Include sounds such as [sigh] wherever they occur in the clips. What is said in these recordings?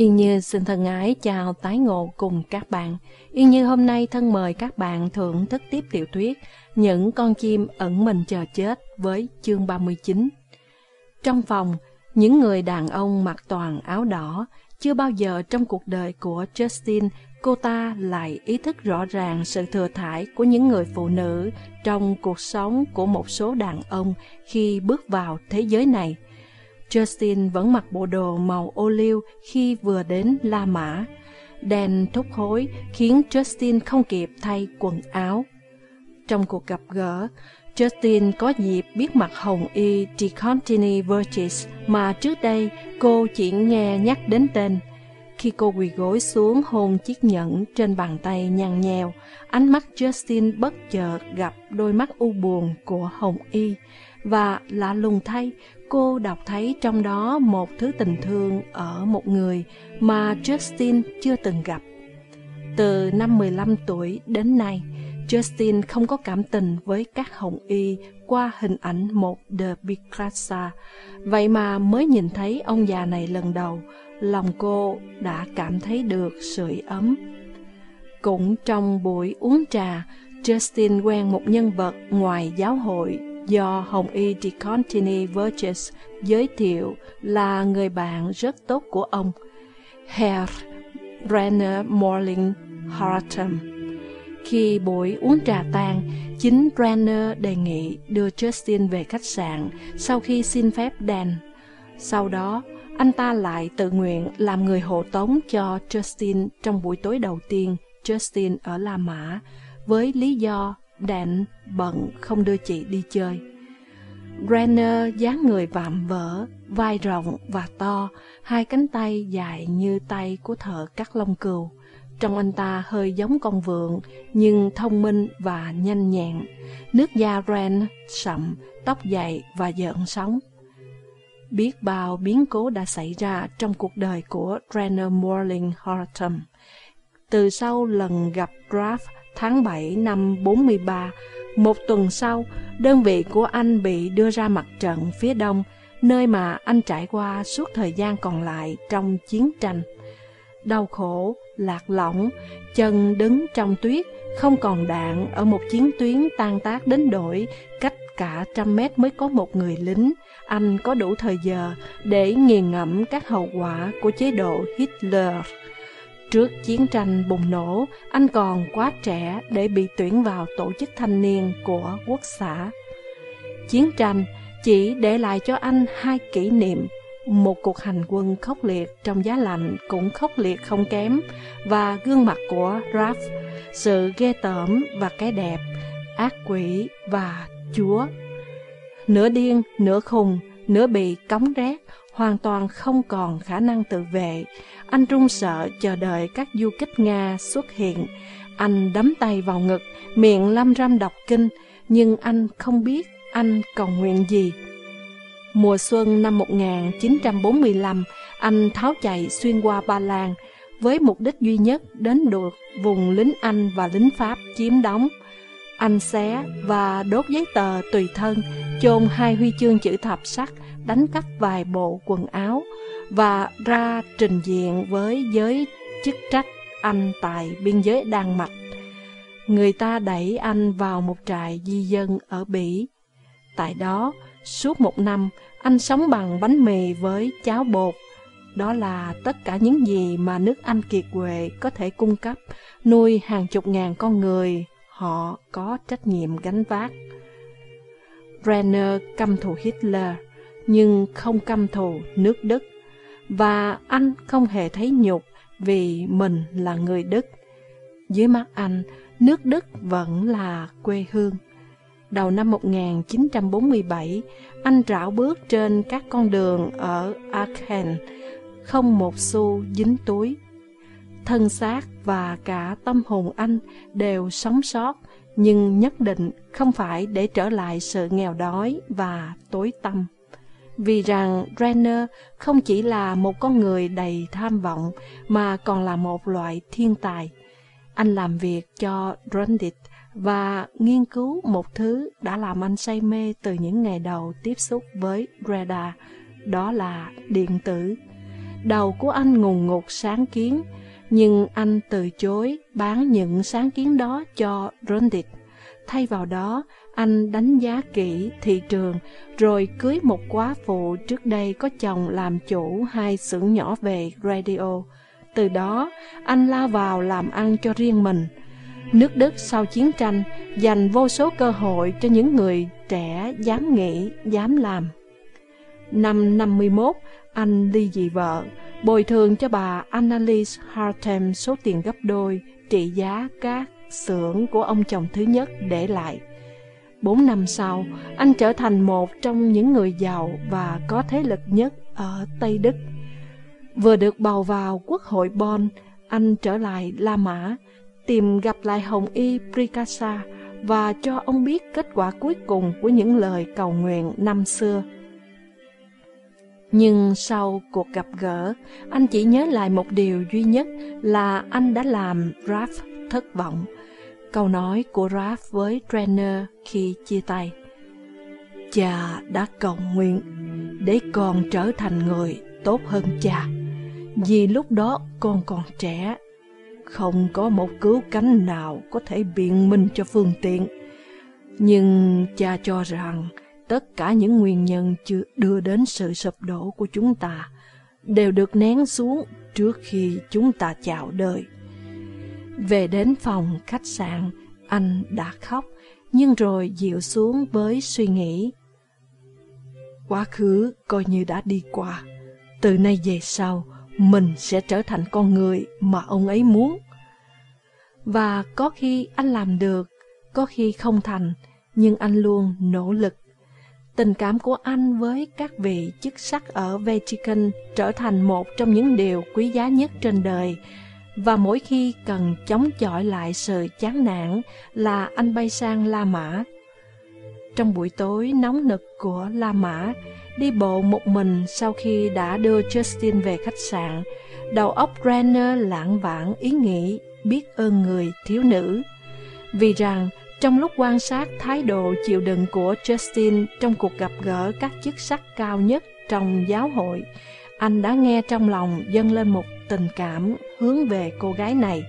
Yên Như xin thân ái chào tái ngộ cùng các bạn. Yên Như hôm nay thân mời các bạn thưởng thức tiếp tiểu thuyết Những con chim ẩn mình chờ chết với chương 39. Trong phòng, những người đàn ông mặc toàn áo đỏ, chưa bao giờ trong cuộc đời của Justin cô ta lại ý thức rõ ràng sự thừa thải của những người phụ nữ trong cuộc sống của một số đàn ông khi bước vào thế giới này. Justin vẫn mặc bộ đồ màu ô liu khi vừa đến La Mã. Đèn thúc hối khiến Justin không kịp thay quần áo. Trong cuộc gặp gỡ, Justin có dịp biết mặt Hồng Y Ticontini Burgess mà trước đây cô chỉ nghe nhắc đến tên. Khi cô quỳ gối xuống hôn chiếc nhẫn trên bàn tay nhăn nhèo, ánh mắt Justin bất chợt gặp đôi mắt u buồn của Hồng Y. Và lạ lùng thay, cô đọc thấy trong đó một thứ tình thương ở một người mà Justin chưa từng gặp. Từ năm 15 tuổi đến nay, Justin không có cảm tình với các hồng y qua hình ảnh một The Picasso. Vậy mà mới nhìn thấy ông già này lần đầu, lòng cô đã cảm thấy được sưởi ấm. Cũng trong buổi uống trà, Justin quen một nhân vật ngoài giáo hội do Hồng Y DeContini Burgess giới thiệu là người bạn rất tốt của ông, Herr Renner Morling Hartem. Khi buổi uống trà tan, chính Brenner đề nghị đưa Justin về khách sạn sau khi xin phép Dan. Sau đó, anh ta lại tự nguyện làm người hộ tống cho Justin trong buổi tối đầu tiên Justin ở La Mã với lý do Dan bận không đưa chị đi chơi. Brenner dáng người vạm vỡ, vai rộng và to, hai cánh tay dài như tay của thợ cắt lông cừu. Trong anh ta hơi giống con vượn, nhưng thông minh và nhanh nhẹn. Nước da Ren sậm, tóc dày và dợn sóng. Biết bao biến cố đã xảy ra trong cuộc đời của Renner Morling Horton. Từ sau lần gặp Graff tháng 7 năm 43, một tuần sau, đơn vị của anh bị đưa ra mặt trận phía đông, nơi mà anh trải qua suốt thời gian còn lại trong chiến tranh. Đau khổ, lạc lõng, chân đứng trong tuyết, không còn đạn ở một chiến tuyến tan tác đến đổi, cách cả trăm mét mới có một người lính. Anh có đủ thời giờ để nghiền ngẫm các hậu quả của chế độ Hitler. Trước chiến tranh bùng nổ, anh còn quá trẻ để bị tuyển vào tổ chức thanh niên của quốc xã. Chiến tranh chỉ để lại cho anh hai kỷ niệm một cuộc hành quân khốc liệt trong giá lạnh cũng khốc liệt không kém và gương mặt của Raph, sự ghê tởm và cái đẹp, ác quỷ và chúa. Nửa điên, nửa khùng, nửa bị cống rét, hoàn toàn không còn khả năng tự vệ. Anh run sợ chờ đợi các du kích Nga xuất hiện. Anh đấm tay vào ngực, miệng lâm râm đọc kinh, nhưng anh không biết anh cầu nguyện gì. Mùa xuân năm 1945, anh tháo chạy xuyên qua Ba Lan với mục đích duy nhất đến được vùng lính Anh và lính Pháp chiếm đóng. Anh xé và đốt giấy tờ tùy thân, chôn hai huy chương chữ thập sắt, đánh cắp vài bộ quần áo và ra trình diện với giới chức trách Anh tại biên giới Đan Mạch. Người ta đẩy anh vào một trại di dân ở Bỉ. Tại đó, Suốt một năm, anh sống bằng bánh mì với cháo bột. Đó là tất cả những gì mà nước Anh kiệt quệ có thể cung cấp, nuôi hàng chục ngàn con người họ có trách nhiệm gánh vác. Brenner căm thù Hitler, nhưng không căm thù nước Đức. Và anh không hề thấy nhục vì mình là người Đức. Dưới mắt anh, nước Đức vẫn là quê hương. Đầu năm 1947, anh rảo bước trên các con đường ở Aachen, không một xu dính túi. Thân xác và cả tâm hồn anh đều sống sót, nhưng nhất định không phải để trở lại sự nghèo đói và tối tăm. Vì rằng Renner không chỉ là một con người đầy tham vọng, mà còn là một loại thiên tài. Anh làm việc cho Grundit và nghiên cứu một thứ đã làm anh say mê từ những ngày đầu tiếp xúc với radar, đó là điện tử. đầu của anh ngùng ngục sáng kiến, nhưng anh từ chối bán những sáng kiến đó cho Rundit. Thay vào đó, anh đánh giá kỹ thị trường, rồi cưới một quá phụ trước đây có chồng làm chủ hai xưởng nhỏ về radio. Từ đó, anh lao vào làm ăn cho riêng mình. Nước Đức sau chiến tranh dành vô số cơ hội cho những người trẻ dám nghĩ, dám làm. Năm 51, anh ly dị vợ, bồi thường cho bà Annalise Hartem số tiền gấp đôi trị giá các xưởng của ông chồng thứ nhất để lại. Bốn năm sau, anh trở thành một trong những người giàu và có thế lực nhất ở Tây Đức. Vừa được bầu vào quốc hội Bonn, anh trở lại La Mã, tìm gặp lại Hồng Y Prikasa và cho ông biết kết quả cuối cùng của những lời cầu nguyện năm xưa. Nhưng sau cuộc gặp gỡ, anh chỉ nhớ lại một điều duy nhất là anh đã làm Raph thất vọng. Câu nói của Raph với trainer khi chia tay. Cha đã cầu nguyện để con trở thành người tốt hơn cha. Vì lúc đó con còn trẻ, không có một cứu cánh nào có thể biện minh cho phương tiện. Nhưng cha cho rằng tất cả những nguyên nhân chưa đưa đến sự sụp đổ của chúng ta đều được nén xuống trước khi chúng ta chào đời. Về đến phòng khách sạn, anh đã khóc, nhưng rồi dịu xuống với suy nghĩ. Quá khứ coi như đã đi qua, từ nay về sau, mình sẽ trở thành con người mà ông ấy muốn. Và có khi anh làm được, có khi không thành, nhưng anh luôn nỗ lực. Tình cảm của anh với các vị chức sắc ở Vatican trở thành một trong những điều quý giá nhất trên đời, và mỗi khi cần chống chọi lại sự chán nản là anh bay sang La Mã. Trong buổi tối nóng nực của La Mã, đi bộ một mình sau khi đã đưa Justin về khách sạn, đầu óc Renner lãng vãng ý nghĩ biết ơn người thiếu nữ. Vì rằng, trong lúc quan sát thái độ chịu đựng của Justin trong cuộc gặp gỡ các chức sắc cao nhất trong giáo hội, anh đã nghe trong lòng dâng lên một tình cảm hướng về cô gái này.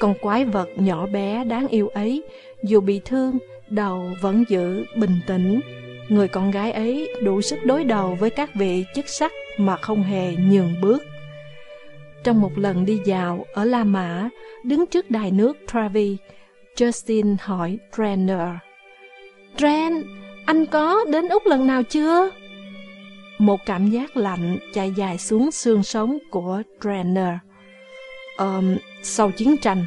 Con quái vật nhỏ bé đáng yêu ấy, dù bị thương, đầu vẫn giữ bình tĩnh. Người con gái ấy đủ sức đối đầu với các vị chức sắc mà không hề nhường bước. Trong một lần đi dạo ở La Mã, đứng trước đài nước Travi, Justin hỏi Trenner. Tren, anh có đến Úc lần nào chưa? Một cảm giác lạnh chạy dài xuống xương sống của Trenner. Um, sau chiến tranh,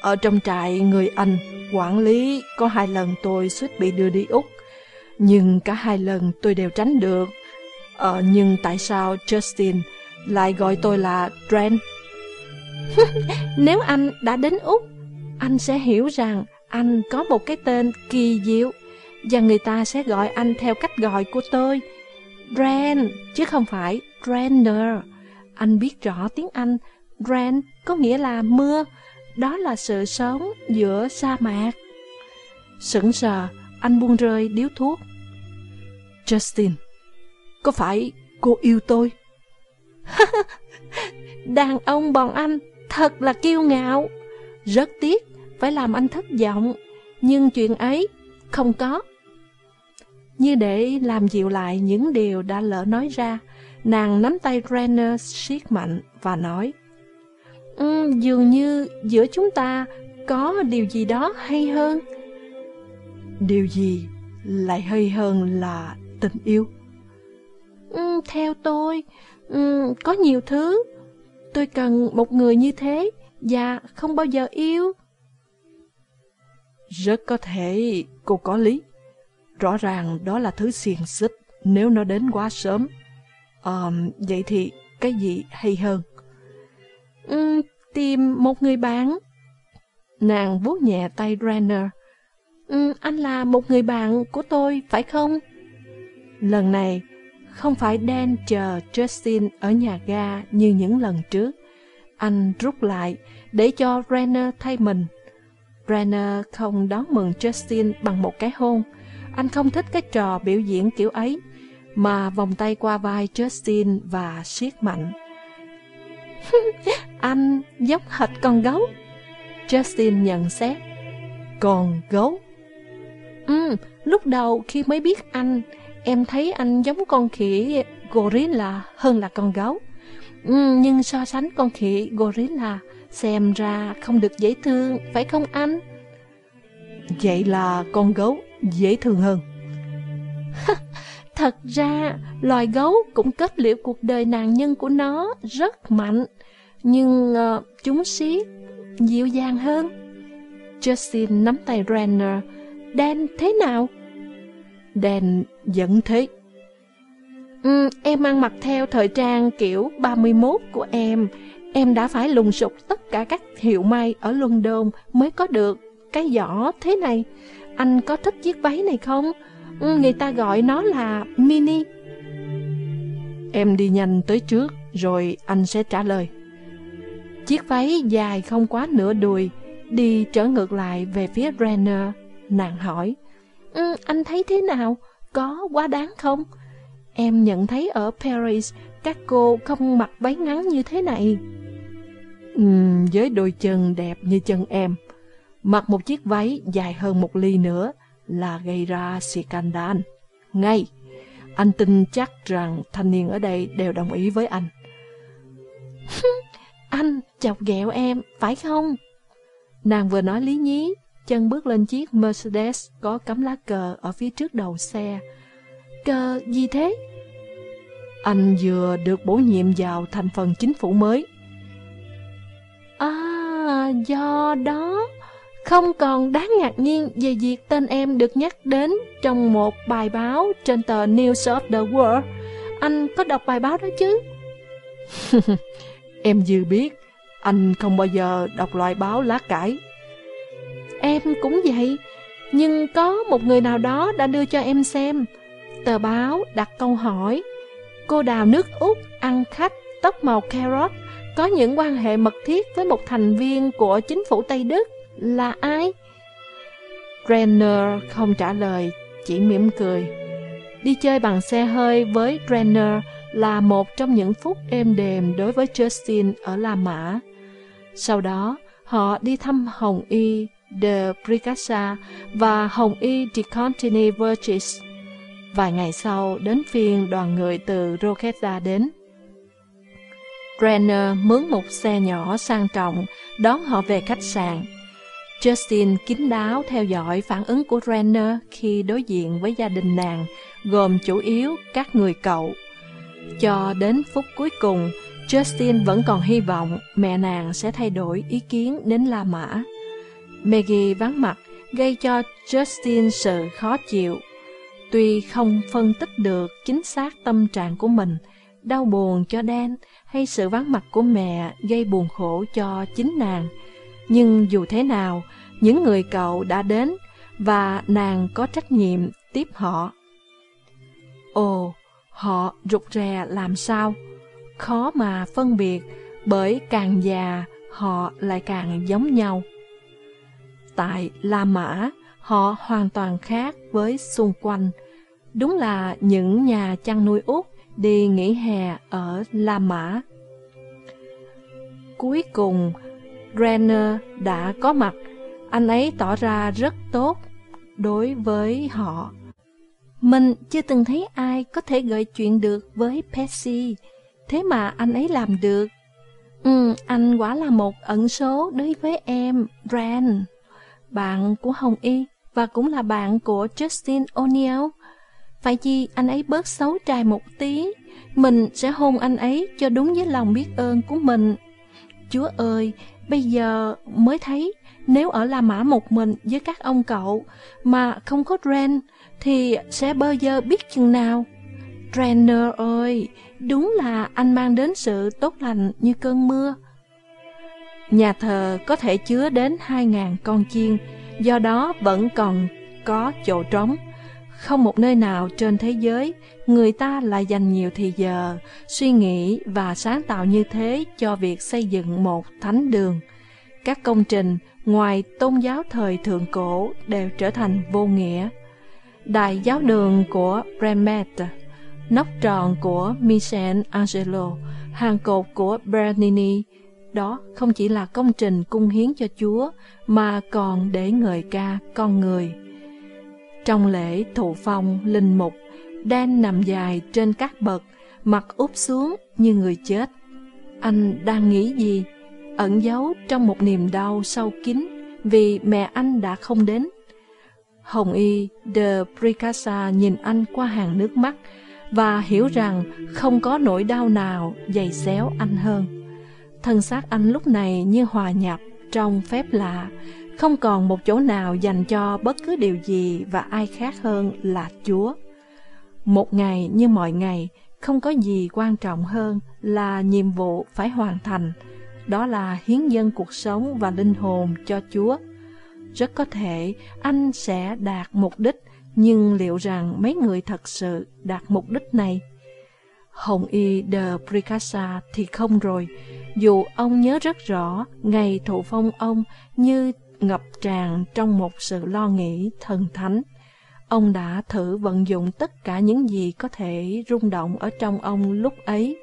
ở trong trại người Anh, quản lý có hai lần tôi suýt bị đưa đi Úc. Nhưng cả hai lần tôi đều tránh được. Ờ, nhưng tại sao Justin lại gọi tôi là Trent? [laughs] Nếu anh đã đến Úc, anh sẽ hiểu rằng anh có một cái tên kỳ diệu và người ta sẽ gọi anh theo cách gọi của tôi. Dren, chứ không phải Drenner. Anh biết rõ tiếng Anh, Dren có nghĩa là mưa, đó là sự sống giữa sa mạc. Sững sờ, anh buông rơi điếu thuốc. Justin, có phải cô yêu tôi? [laughs] Đàn ông bọn anh thật là kiêu ngạo. Rất tiếc, phải làm anh thất vọng, nhưng chuyện ấy không có. Như để làm dịu lại những điều đã lỡ nói ra, nàng nắm tay Renner siết mạnh và nói um, Dường như giữa chúng ta có điều gì đó hay hơn. Điều gì lại hay hơn là tình yêu? Um, theo tôi, um, có nhiều thứ. Tôi cần một người như thế và không bao giờ yêu. Rất có thể cô có lý. Rõ ràng đó là thứ xiềng xích nếu nó đến quá sớm. À, vậy thì cái gì hay hơn? Ừ, tìm một người bạn. Nàng vuốt nhẹ tay Renner. Ừ, anh là một người bạn của tôi, phải không? Lần này, không phải Dan chờ Justin ở nhà ga như những lần trước. Anh rút lại để cho Renner thay mình. Renner không đón mừng Justin bằng một cái hôn. Anh không thích cái trò biểu diễn kiểu ấy, mà vòng tay qua vai Justin và siết mạnh. [laughs] anh giống hệt con gấu. Justin nhận xét. Con gấu? Ừ, lúc đầu khi mới biết anh, em thấy anh giống con khỉ gorilla hơn là con gấu. Ừ, nhưng so sánh con khỉ gorilla, xem ra không được dễ thương, phải không anh? Vậy là con gấu dễ thương hơn. [laughs] Thật ra, loài gấu cũng kết liễu cuộc đời nạn nhân của nó rất mạnh, nhưng uh, chúng xí dịu dàng hơn. Justin nắm tay Renner. Dan thế nào? Dan vẫn thế. Ừ, em ăn mặc theo thời trang kiểu 31 của em. Em đã phải lùng sục tất cả các hiệu may ở London mới có được cái giỏ thế này. Anh có thích chiếc váy này không? Ừ, người ta gọi nó là mini. Em đi nhanh tới trước, rồi anh sẽ trả lời. Chiếc váy dài không quá nửa đùi, đi trở ngược lại về phía Renner. Nàng hỏi, ừ, anh thấy thế nào? Có quá đáng không? Em nhận thấy ở Paris, các cô không mặc váy ngắn như thế này. Ừ, với đôi chân đẹp như chân em, mặc một chiếc váy dài hơn một ly nữa là gây ra scandal. Ngay, anh tin chắc rằng thanh niên ở đây đều đồng ý với anh. [laughs] anh chọc ghẹo em, phải không? Nàng vừa nói lý nhí, chân bước lên chiếc Mercedes có cắm lá cờ ở phía trước đầu xe. Cờ gì thế? Anh vừa được bổ nhiệm vào thành phần chính phủ mới. À, do đó không còn đáng ngạc nhiên về việc tên em được nhắc đến trong một bài báo trên tờ News of the World. Anh có đọc bài báo đó chứ? [laughs] em dư biết, anh không bao giờ đọc loại báo lá cải. Em cũng vậy, nhưng có một người nào đó đã đưa cho em xem. Tờ báo đặt câu hỏi, cô đào nước Úc ăn khách tóc màu carrot có những quan hệ mật thiết với một thành viên của chính phủ Tây Đức là ai? Renner không trả lời, chỉ mỉm cười. Đi chơi bằng xe hơi với Renner là một trong những phút êm đềm đối với Justin ở La Mã. Sau đó, họ đi thăm Hồng Y de Bricassa và Hồng Y de Contini Virgis. Vài ngày sau, đến phiên đoàn người từ Rocchetta đến. Brenner mướn một xe nhỏ sang trọng đón họ về khách sạn. Justin kín đáo theo dõi phản ứng của Renner khi đối diện với gia đình nàng, gồm chủ yếu các người cậu. Cho đến phút cuối cùng, Justin vẫn còn hy vọng mẹ nàng sẽ thay đổi ý kiến đến La Mã. Maggie vắng mặt gây cho Justin sự khó chịu. Tuy không phân tích được chính xác tâm trạng của mình, đau buồn cho Dan hay sự vắng mặt của mẹ gây buồn khổ cho chính nàng, nhưng dù thế nào, những người cậu đã đến và nàng có trách nhiệm tiếp họ. Ồ, họ rụt rè làm sao? Khó mà phân biệt bởi càng già họ lại càng giống nhau. Tại La Mã, họ hoàn toàn khác với xung quanh. Đúng là những nhà chăn nuôi Úc đi nghỉ hè ở La Mã. Cuối cùng, Renner đã có mặt. Anh ấy tỏ ra rất tốt đối với họ. Mình chưa từng thấy ai có thể gợi chuyện được với Percy, thế mà anh ấy làm được. Ừ, anh quả là một ẩn số đối với em, Ren, bạn của Hồng Y và cũng là bạn của Justin O'Neill. Phải chi anh ấy bớt xấu trai một tí, mình sẽ hôn anh ấy cho đúng với lòng biết ơn của mình. Chúa ơi, bây giờ mới thấy nếu ở La Mã một mình với các ông cậu mà không có Ren thì sẽ bơ dơ biết chừng nào. Renner ơi, đúng là anh mang đến sự tốt lành như cơn mưa. Nhà thờ có thể chứa đến 2.000 con chiên, do đó vẫn còn có chỗ trống. Không một nơi nào trên thế giới người ta lại dành nhiều thì giờ, suy nghĩ và sáng tạo như thế cho việc xây dựng một thánh đường. Các công trình ngoài tôn giáo thời thượng cổ đều trở thành vô nghĩa. Đại giáo đường của Bremet, nóc tròn của Michelangelo hàng cột của Bernini. Đó không chỉ là công trình cung hiến cho Chúa, mà còn để ngợi ca con người. Trong lễ thụ phong linh mục, Dan nằm dài trên các bậc, mặt úp xuống như người chết. Anh đang nghĩ gì? Ẩn giấu trong một niềm đau sâu kín vì mẹ anh đã không đến. Hồng Y de Pricassa nhìn anh qua hàng nước mắt và hiểu rằng không có nỗi đau nào dày xéo anh hơn. Thân xác anh lúc này như hòa nhập trong phép lạ, không còn một chỗ nào dành cho bất cứ điều gì và ai khác hơn là Chúa. Một ngày như mọi ngày, không có gì quan trọng hơn là nhiệm vụ phải hoàn thành, đó là hiến dân cuộc sống và linh hồn cho Chúa. Rất có thể anh sẽ đạt mục đích, nhưng liệu rằng mấy người thật sự đạt mục đích này? Hồng Y de Pricasa thì không rồi, dù ông nhớ rất rõ ngày thụ phong ông như ngập tràn trong một sự lo nghĩ thần thánh. Ông đã thử vận dụng tất cả những gì có thể rung động ở trong ông lúc ấy,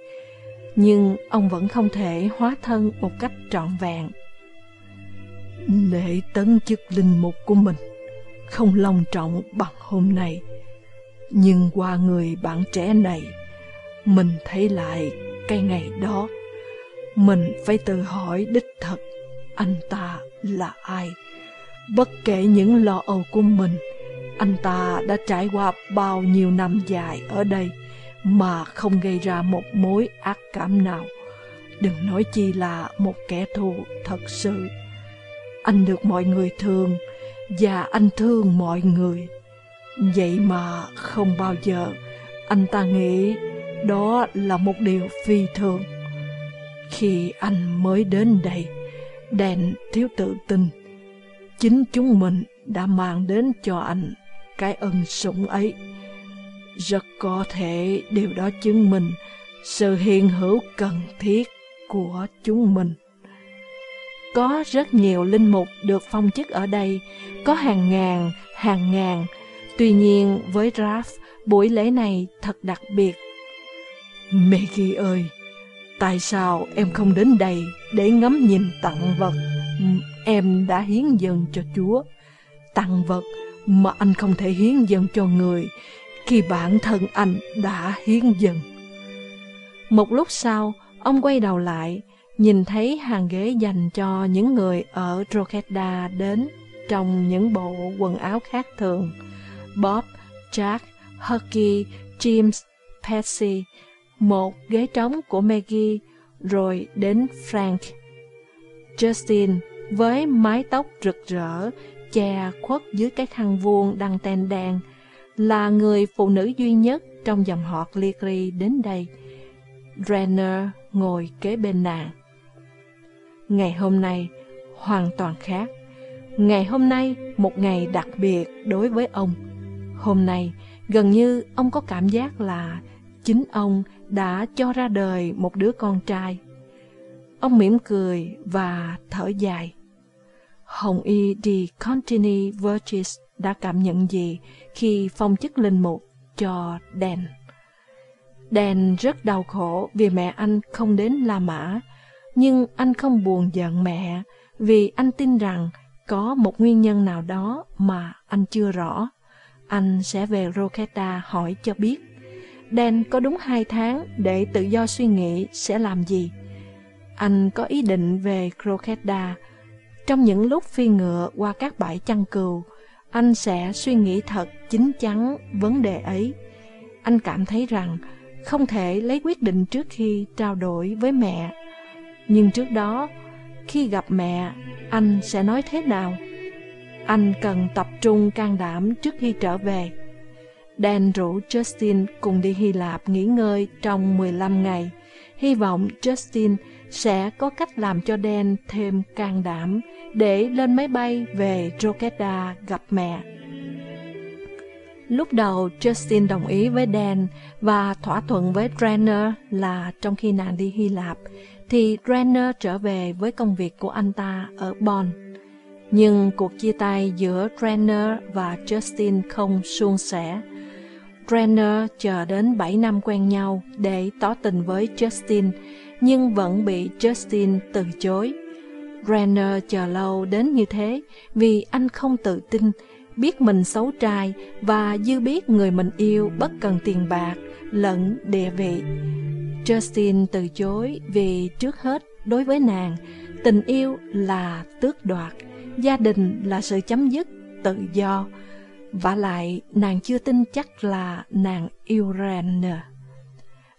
nhưng ông vẫn không thể hóa thân một cách trọn vẹn. Lễ tấn chức linh mục của mình không long trọng bằng hôm nay, nhưng qua người bạn trẻ này, mình thấy lại cái ngày đó. Mình phải tự hỏi đích thật anh ta là ai. Bất kể những lo âu của mình, anh ta đã trải qua bao nhiêu năm dài ở đây mà không gây ra một mối ác cảm nào. Đừng nói chi là một kẻ thù thật sự. Anh được mọi người thương và anh thương mọi người. Vậy mà không bao giờ anh ta nghĩ đó là một điều phi thường. Khi anh mới đến đây, đèn thiếu tự tin. Chính chúng mình đã mang đến cho anh cái ân sủng ấy. Rất có thể điều đó chứng minh sự hiện hữu cần thiết của chúng mình. Có rất nhiều linh mục được phong chức ở đây, có hàng ngàn, hàng ngàn. Tuy nhiên với Raph, buổi lễ này thật đặc biệt. Maggie ơi, tại sao em không đến đây để ngắm nhìn tặng vật em đã hiến dâng cho Chúa? Tặng vật mà anh không thể hiến dâng cho người khi bản thân anh đã hiến dâng. Một lúc sau, ông quay đầu lại, nhìn thấy hàng ghế dành cho những người ở Drogheda đến trong những bộ quần áo khác thường. Bob, Jack, Hucky, James, Patsy, một ghế trống của Maggie, rồi đến Frank. Justin với mái tóc rực rỡ, che khuất dưới cái khăn vuông đăng ten đàn, là người phụ nữ duy nhất trong dòng họ Cleary đến đây. Renner ngồi kế bên nàng. Ngày hôm nay hoàn toàn khác. Ngày hôm nay một ngày đặc biệt đối với ông. Hôm nay gần như ông có cảm giác là chính ông đã cho ra đời một đứa con trai. Ông mỉm cười và thở dài. Hồng Y di Contini Virgis đã cảm nhận gì khi phong chức linh mục cho Dan? Dan rất đau khổ vì mẹ anh không đến La Mã, nhưng anh không buồn giận mẹ vì anh tin rằng có một nguyên nhân nào đó mà anh chưa rõ. Anh sẽ về Roketa hỏi cho biết. Đen có đúng hai tháng để tự do suy nghĩ sẽ làm gì. Anh có ý định về Croqueta. Trong những lúc phi ngựa qua các bãi chăn cừu, anh sẽ suy nghĩ thật chính chắn vấn đề ấy. Anh cảm thấy rằng không thể lấy quyết định trước khi trao đổi với mẹ. Nhưng trước đó, khi gặp mẹ, anh sẽ nói thế nào? Anh cần tập trung can đảm trước khi trở về. Dan rủ Justin cùng đi Hy Lạp nghỉ ngơi trong 15 ngày. Hy vọng Justin sẽ có cách làm cho Dan thêm can đảm để lên máy bay về Rokeda gặp mẹ. Lúc đầu, Justin đồng ý với Dan và thỏa thuận với Renner là trong khi nàng đi Hy Lạp, thì Renner trở về với công việc của anh ta ở Bonn. Nhưng cuộc chia tay giữa Renner và Justin không suôn sẻ. Brenner chờ đến 7 năm quen nhau để tỏ tình với Justin, nhưng vẫn bị Justin từ chối. Brenner chờ lâu đến như thế vì anh không tự tin, biết mình xấu trai và dư biết người mình yêu bất cần tiền bạc lẫn địa vị. Justin từ chối vì trước hết đối với nàng, tình yêu là tước đoạt, gia đình là sự chấm dứt tự do. Và lại nàng chưa tin chắc là nàng yêu Renner.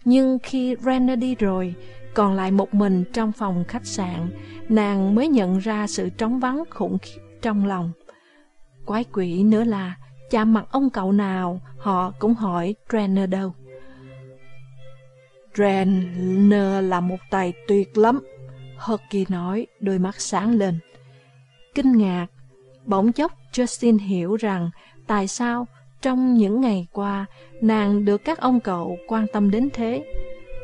Nhưng khi Renner đi rồi, còn lại một mình trong phòng khách sạn, nàng mới nhận ra sự trống vắng khủng khiếp trong lòng. Quái quỷ nữa là, chạm mặt ông cậu nào, họ cũng hỏi Renner đâu. Renner là một tài tuyệt lắm, Hockey nói, đôi mắt sáng lên. Kinh ngạc, bỗng chốc Justin hiểu rằng tại sao trong những ngày qua nàng được các ông cậu quan tâm đến thế.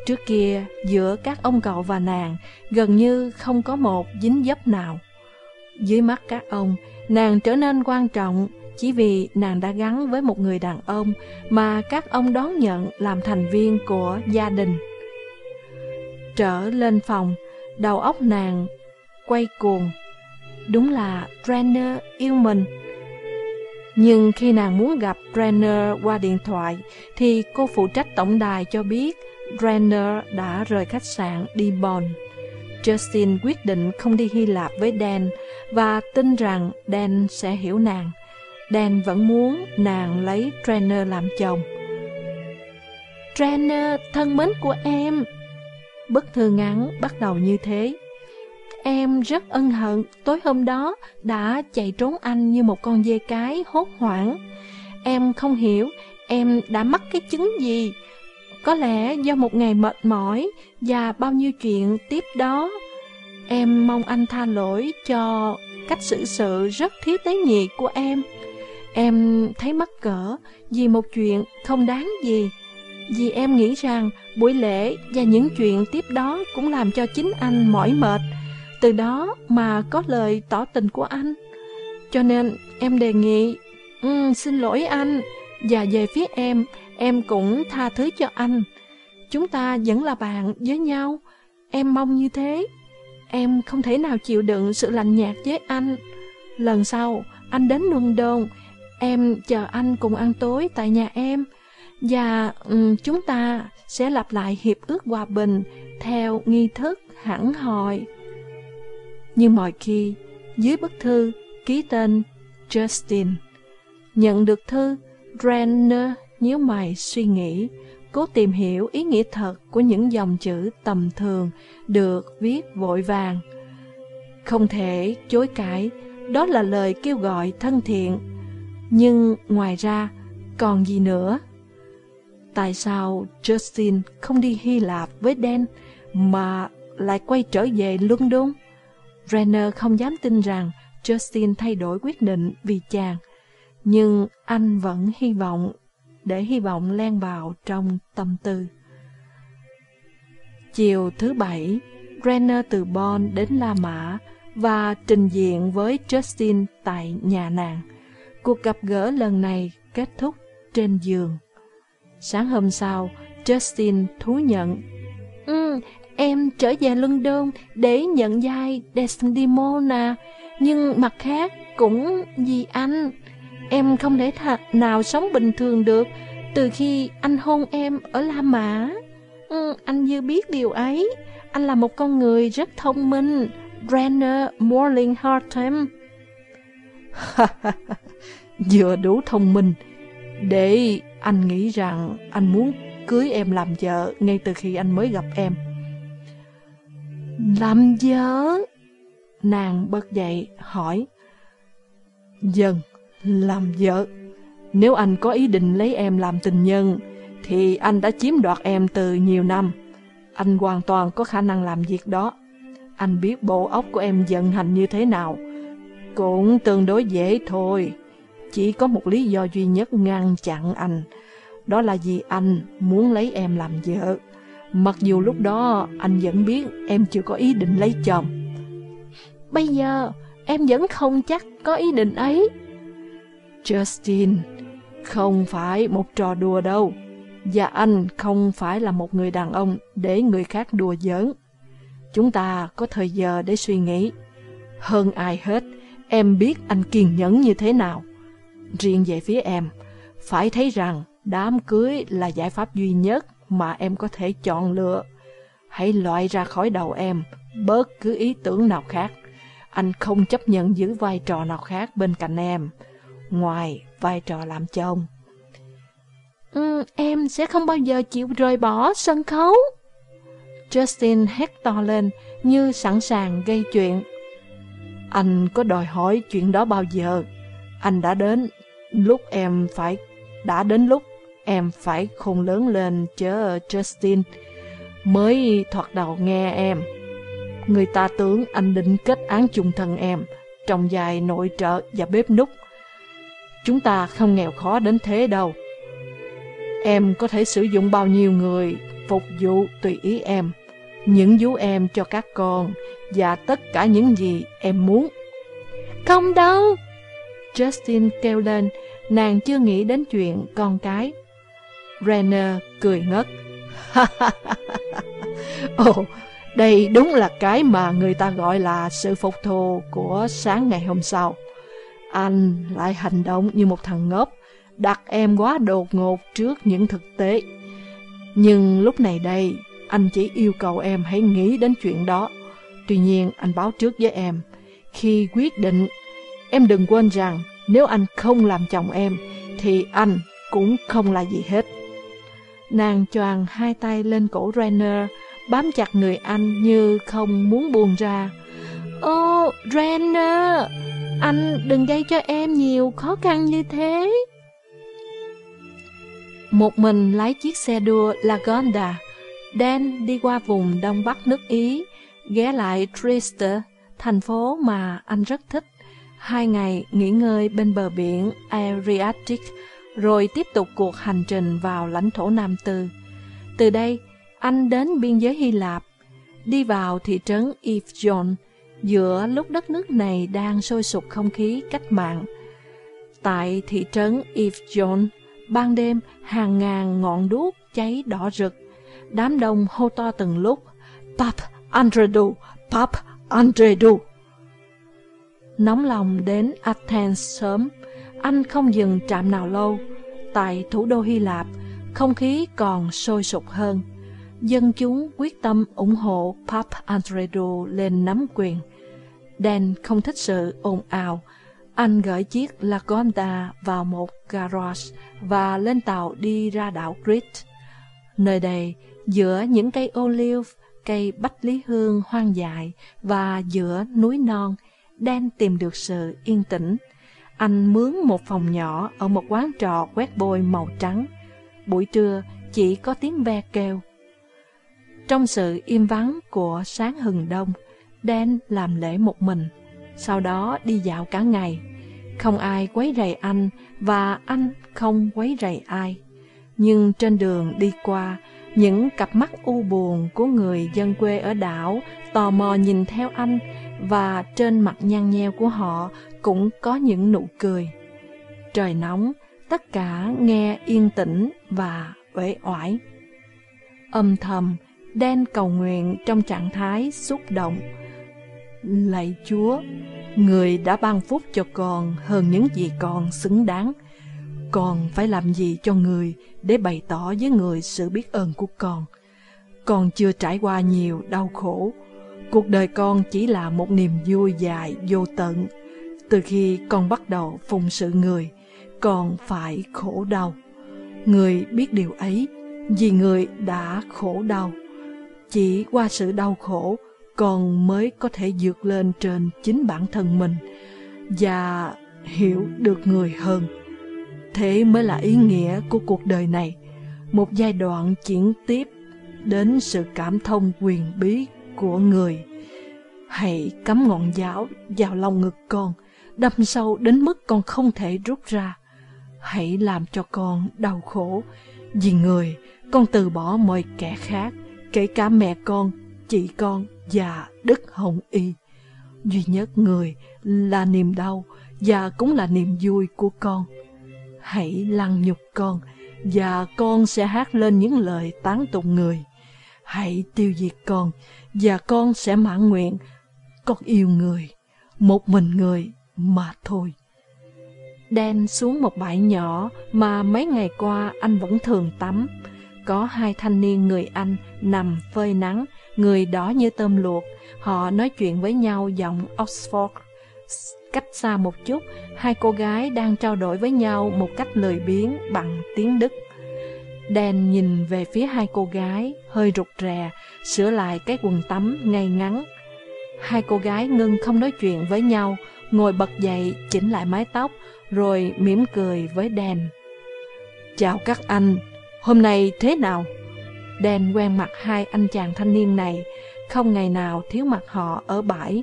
Trước kia, giữa các ông cậu và nàng gần như không có một dính dấp nào. Dưới mắt các ông, nàng trở nên quan trọng chỉ vì nàng đã gắn với một người đàn ông mà các ông đón nhận làm thành viên của gia đình. Trở lên phòng, đầu óc nàng quay cuồng. Đúng là Brenner yêu mình. Nhưng khi nàng muốn gặp Brenner qua điện thoại, thì cô phụ trách tổng đài cho biết Brenner đã rời khách sạn đi Bonn. Justin quyết định không đi Hy Lạp với Dan và tin rằng Dan sẽ hiểu nàng. Dan vẫn muốn nàng lấy Trainer làm chồng. Trainer thân mến của em, Bức thư ngắn bắt đầu như thế. Em rất ân hận, tối hôm đó đã chạy trốn anh như một con dê cái hốt hoảng. Em không hiểu, em đã mắc cái chứng gì. Có lẽ do một ngày mệt mỏi và bao nhiêu chuyện tiếp đó. Em mong anh tha lỗi cho cách xử sự rất thiếu tế nhị của em. Em thấy mắc cỡ vì một chuyện không đáng gì. Vì em nghĩ rằng buổi lễ và những chuyện tiếp đó cũng làm cho chính anh mỏi mệt. Từ đó mà có lời tỏ tình của anh. Cho nên em đề nghị, um, xin lỗi anh, và về phía em, em cũng tha thứ cho anh. Chúng ta vẫn là bạn với nhau. Em mong như thế. Em không thể nào chịu đựng sự lạnh nhạt với anh. Lần sau, anh đến London, em chờ anh cùng ăn tối tại nhà em. Và um, chúng ta sẽ lặp lại hiệp ước hòa bình theo nghi thức hẳn hoi. Như mọi khi, dưới bức thư ký tên Justin. Nhận được thư, Renner nhíu mày suy nghĩ, cố tìm hiểu ý nghĩa thật của những dòng chữ tầm thường được viết vội vàng. Không thể chối cãi, đó là lời kêu gọi thân thiện. Nhưng ngoài ra, còn gì nữa? Tại sao Justin không đi Hy Lạp với Dan mà lại quay trở về London? Renner không dám tin rằng Justin thay đổi quyết định vì chàng, nhưng anh vẫn hy vọng để hy vọng len vào trong tâm tư. Chiều thứ bảy, Renner từ Bonn đến La Mã và trình diện với Justin tại nhà nàng. Cuộc gặp gỡ lần này kết thúc trên giường. Sáng hôm sau, Justin thú nhận. Ừ, em trở về London để nhận vai Desdemona, nhưng mặt khác cũng vì anh. Em không thể thật nào sống bình thường được từ khi anh hôn em ở La Mã. Ừ, anh như biết điều ấy. Anh là một con người rất thông minh. Brenner Morlinghartem. [laughs] Vừa đủ thông minh để anh nghĩ rằng anh muốn cưới em làm vợ ngay từ khi anh mới gặp em. Làm vợ? Nàng bật dậy hỏi. Dần, làm vợ. Nếu anh có ý định lấy em làm tình nhân, thì anh đã chiếm đoạt em từ nhiều năm. Anh hoàn toàn có khả năng làm việc đó. Anh biết bộ óc của em vận hành như thế nào. Cũng tương đối dễ thôi. Chỉ có một lý do duy nhất ngăn chặn anh, đó là vì anh muốn lấy em làm vợ. Mặc dù lúc đó anh vẫn biết em chưa có ý định lấy chồng. Bây giờ em vẫn không chắc có ý định ấy. Justin, Không phải một trò đùa đâu. Và anh không phải là một người đàn ông để người khác đùa giỡn. Chúng ta có thời giờ để suy nghĩ. Hơn ai hết, em biết anh kiên nhẫn như thế nào. Riêng về phía em, phải thấy rằng đám cưới là giải pháp duy nhất mà em có thể chọn lựa. Hãy loại ra khỏi đầu em bớt cứ ý tưởng nào khác. Anh không chấp nhận giữ vai trò nào khác bên cạnh em, ngoài vai trò làm chồng. Ừ, em sẽ không bao giờ chịu rời bỏ sân khấu. Justin hét to lên như sẵn sàng gây chuyện. Anh có đòi hỏi chuyện đó bao giờ? Anh đã đến lúc em phải... Đã đến lúc em phải khôn lớn lên chứ Justin. Mới thoạt đầu nghe em. Người ta tưởng anh định kết án chung thân em trong dài nội trợ và bếp nút. Chúng ta không nghèo khó đến thế đâu. Em có thể sử dụng bao nhiêu người phục vụ tùy ý em, những vú em cho các con và tất cả những gì em muốn. Không đâu! Justin kêu lên, nàng chưa nghĩ đến chuyện con cái. Renner cười ngất. [laughs] Ồ, đây đúng là cái mà người ta gọi là sự phục thù của sáng ngày hôm sau. Anh lại hành động như một thằng ngốc, đặt em quá đột ngột trước những thực tế. Nhưng lúc này đây, anh chỉ yêu cầu em hãy nghĩ đến chuyện đó. Tuy nhiên, anh báo trước với em, khi quyết định, em đừng quên rằng nếu anh không làm chồng em, thì anh cũng không là gì hết. Nàng choàng hai tay lên cổ Renner, bám chặt người anh như không muốn buông ra. Ô, oh, Renner, anh đừng gây cho em nhiều khó khăn như thế. Một mình lái chiếc xe đua Lagonda, Dan đi qua vùng đông bắc nước Ý, ghé lại Trieste, thành phố mà anh rất thích. Hai ngày nghỉ ngơi bên bờ biển Adriatic, rồi tiếp tục cuộc hành trình vào lãnh thổ Nam Tư. Từ đây, anh đến biên giới Hy Lạp, đi vào thị trấn Ifjon, giữa lúc đất nước này đang sôi sục không khí cách mạng. Tại thị trấn Ifjon, ban đêm hàng ngàn ngọn đuốc cháy đỏ rực, đám đông hô to từng lúc, Pap Andredu, Pap Andredu. Nóng lòng đến Athens sớm, anh không dừng trạm nào lâu. Tại thủ đô Hy Lạp, không khí còn sôi sục hơn. Dân chúng quyết tâm ủng hộ Pap Andredu lên nắm quyền. Dan không thích sự ồn ào. Anh gửi chiếc Lagonda vào một garage và lên tàu đi ra đảo Crete. Nơi đây, giữa những cây olive, cây bách lý hương hoang dại và giữa núi non, Dan tìm được sự yên tĩnh. Anh mướn một phòng nhỏ ở một quán trọ quét bôi màu trắng. Buổi trưa chỉ có tiếng ve kêu. Trong sự im vắng của sáng hừng đông, Dan làm lễ một mình, sau đó đi dạo cả ngày. Không ai quấy rầy anh và anh không quấy rầy ai. Nhưng trên đường đi qua, những cặp mắt u buồn của người dân quê ở đảo tò mò nhìn theo anh và trên mặt nhăn nheo của họ cũng có những nụ cười. Trời nóng, tất cả nghe yên tĩnh và uể oải. Âm thầm, đen cầu nguyện trong trạng thái xúc động. Lạy Chúa, Người đã ban phúc cho con hơn những gì con xứng đáng. Con phải làm gì cho người để bày tỏ với người sự biết ơn của con. Con chưa trải qua nhiều đau khổ. Cuộc đời con chỉ là một niềm vui dài vô tận. Từ khi con bắt đầu phụng sự người, con phải khổ đau. Người biết điều ấy vì người đã khổ đau. Chỉ qua sự đau khổ, con mới có thể vượt lên trên chính bản thân mình và hiểu được người hơn. Thế mới là ý nghĩa của cuộc đời này, một giai đoạn chuyển tiếp đến sự cảm thông quyền bí của người. Hãy cắm ngọn giáo vào lòng ngực con, đâm sâu đến mức con không thể rút ra. Hãy làm cho con đau khổ, vì người con từ bỏ mọi kẻ khác, kể cả mẹ con, chị con và Đức Hồng Y. Duy nhất người là niềm đau và cũng là niềm vui của con. hãy lăng nhục con, và con sẽ hát lên những lời tán tụng người. Hãy tiêu diệt con, và con sẽ mãn nguyện. Con yêu người, một mình người mà thôi. Đen xuống một bãi nhỏ mà mấy ngày qua anh vẫn thường tắm. Có hai thanh niên người Anh nằm phơi nắng, người đỏ như tôm luộc. Họ nói chuyện với nhau giọng Oxford. Cách xa một chút, hai cô gái đang trao đổi với nhau một cách lười biếng bằng tiếng Đức. Đen nhìn về phía hai cô gái, hơi rụt rè, sửa lại cái quần tắm ngay ngắn. Hai cô gái ngưng không nói chuyện với nhau, ngồi bật dậy, chỉnh lại mái tóc, rồi mỉm cười với Đen. Chào các anh, hôm nay thế nào? Đen quen mặt hai anh chàng thanh niên này, không ngày nào thiếu mặt họ ở bãi.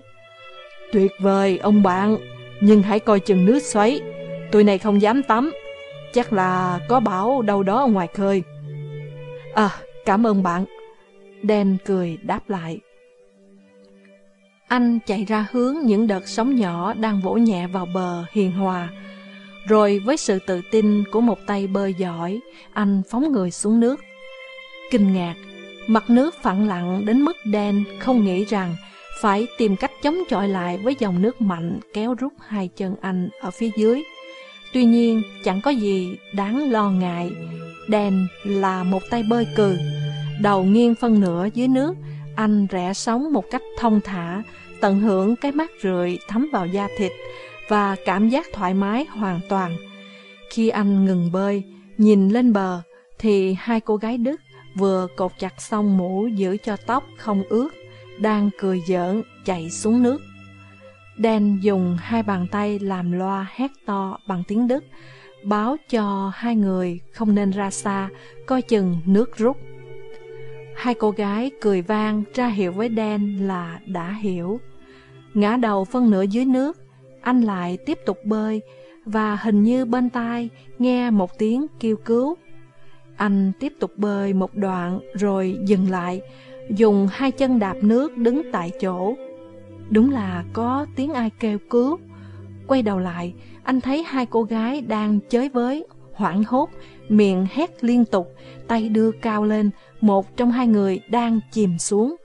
Tuyệt vời ông bạn, nhưng hãy coi chừng nước xoáy, tôi này không dám tắm, chắc là có bão đâu đó ngoài khơi. À, cảm ơn bạn. Đen cười đáp lại. Anh chạy ra hướng những đợt sóng nhỏ đang vỗ nhẹ vào bờ hiền hòa. Rồi với sự tự tin của một tay bơi giỏi, anh phóng người xuống nước. Kinh ngạc, mặt nước phẳng lặng đến mức đen không nghĩ rằng phải tìm cách chống chọi lại với dòng nước mạnh kéo rút hai chân anh ở phía dưới. Tuy nhiên, chẳng có gì đáng lo ngại. đèn là một tay bơi cừ, đầu nghiêng phân nửa dưới nước, anh rẽ sóng một cách thông thả, tận hưởng cái mát rượi thấm vào da thịt và cảm giác thoải mái hoàn toàn. Khi anh ngừng bơi, nhìn lên bờ, thì hai cô gái Đức vừa cột chặt xong mũ giữ cho tóc không ướt, đang cười giỡn chạy xuống nước. Dan dùng hai bàn tay làm loa hét to bằng tiếng Đức, báo cho hai người không nên ra xa, coi chừng nước rút. Hai cô gái cười vang ra hiệu với Dan là đã hiểu. Ngã đầu phân nửa dưới nước, anh lại tiếp tục bơi và hình như bên tai nghe một tiếng kêu cứu. Anh tiếp tục bơi một đoạn rồi dừng lại, dùng hai chân đạp nước đứng tại chỗ. Đúng là có tiếng ai kêu cứu. Quay đầu lại, anh thấy hai cô gái đang chới với, hoảng hốt, miệng hét liên tục, tay đưa cao lên, một trong hai người đang chìm xuống.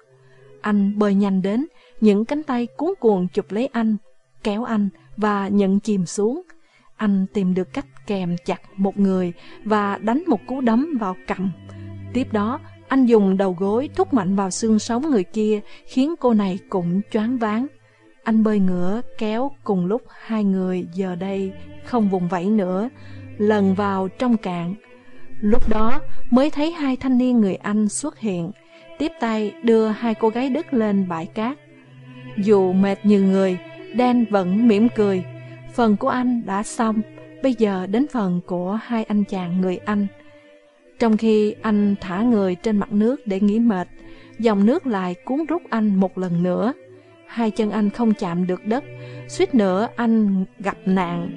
Anh bơi nhanh đến, những cánh tay cuốn cuồng chụp lấy anh, kéo anh và nhận chìm xuống. Anh tìm được cách kèm chặt một người và đánh một cú đấm vào cằm. Tiếp đó, anh dùng đầu gối thúc mạnh vào xương sống người kia, khiến cô này cũng choáng váng. Anh bơi ngửa, kéo cùng lúc hai người giờ đây không vùng vẫy nữa, lần vào trong cạn. Lúc đó mới thấy hai thanh niên người Anh xuất hiện, tiếp tay đưa hai cô gái Đức lên bãi cát. Dù mệt như người, Dan vẫn mỉm cười. Phần của anh đã xong, bây giờ đến phần của hai anh chàng người Anh. Trong khi anh thả người trên mặt nước để nghỉ mệt, dòng nước lại cuốn rút anh một lần nữa. Hai chân anh không chạm được đất, suýt nữa anh gặp nạn.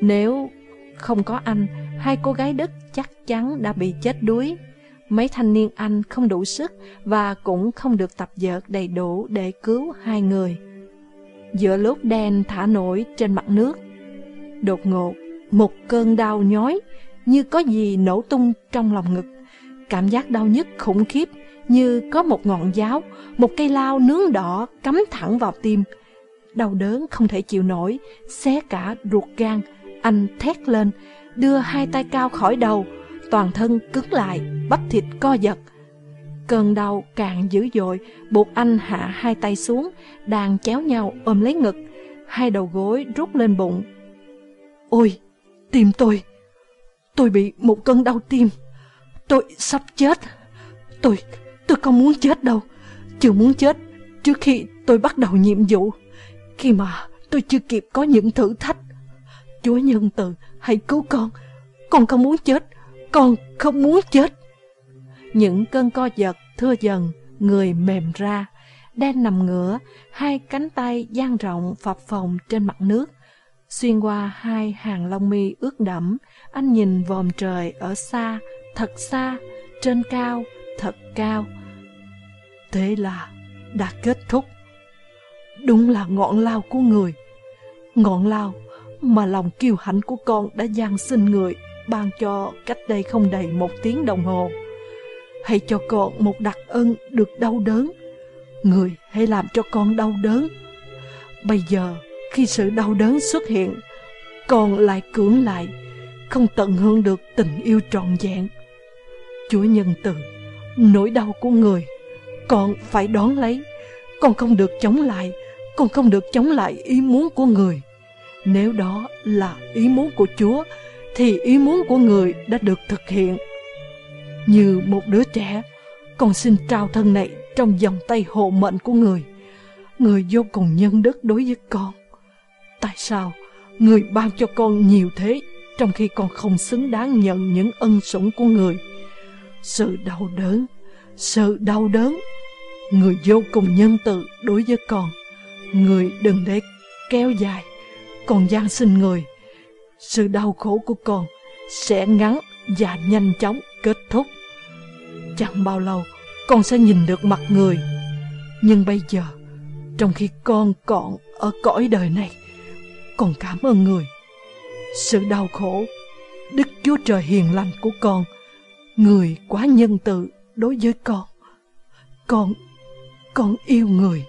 Nếu không có anh, hai cô gái đất chắc chắn đã bị chết đuối. Mấy thanh niên Anh không đủ sức và cũng không được tập dượt đầy đủ để cứu hai người. Giữa lúc đen thả nổi trên mặt nước, đột ngột, một cơn đau nhói như có gì nổ tung trong lòng ngực. Cảm giác đau nhức khủng khiếp như có một ngọn giáo, một cây lao nướng đỏ cắm thẳng vào tim. Đau đớn không thể chịu nổi, xé cả ruột gan. Anh thét lên, đưa hai tay cao khỏi đầu, toàn thân cứng lại, bắp thịt co giật. Cơn đau càng dữ dội, buộc anh hạ hai tay xuống, đàn chéo nhau ôm lấy ngực, hai đầu gối rút lên bụng. Ôi, tim tôi! Tôi bị một cơn đau tim. Tôi sắp chết. Tôi, tôi không muốn chết đâu. Chưa muốn chết trước khi tôi bắt đầu nhiệm vụ. Khi mà tôi chưa kịp có những thử thách. Chúa nhân từ, hãy cứu con. Con không muốn chết. Con không muốn chết. Những cơn co giật thưa dần, người mềm ra. Đen nằm ngửa, hai cánh tay dang rộng phập phồng trên mặt nước. Xuyên qua hai hàng lông mi ướt đẫm, anh nhìn vòm trời ở xa, thật xa, trên cao, thật cao. Thế là đã kết thúc. Đúng là ngọn lao của người. Ngọn lao mà lòng kiêu hãnh của con đã gian sinh người ban cho cách đây không đầy một tiếng đồng hồ. Hãy cho con một đặc ân được đau đớn. Người hãy làm cho con đau đớn. Bây giờ, khi sự đau đớn xuất hiện, con lại cưỡng lại, không tận hưởng được tình yêu trọn vẹn. Chúa nhân từ, nỗi đau của người, con phải đón lấy. Con không được chống lại, con không được chống lại ý muốn của người. Nếu đó là ý muốn của Chúa, thì ý muốn của người đã được thực hiện. Như một đứa trẻ, con xin trao thân này trong vòng tay hộ mệnh của người. Người vô cùng nhân đức đối với con. Tại sao người ban cho con nhiều thế trong khi con không xứng đáng nhận những ân sủng của người? Sự đau đớn, sự đau đớn. Người vô cùng nhân từ đối với con. Người đừng để kéo dài, còn gian sinh người sự đau khổ của con sẽ ngắn và nhanh chóng kết thúc. Chẳng bao lâu con sẽ nhìn được mặt người. Nhưng bây giờ, trong khi con còn ở cõi đời này, con cảm ơn người. Sự đau khổ, Đức Chúa Trời hiền lành của con, người quá nhân từ đối với con. Con, con yêu người.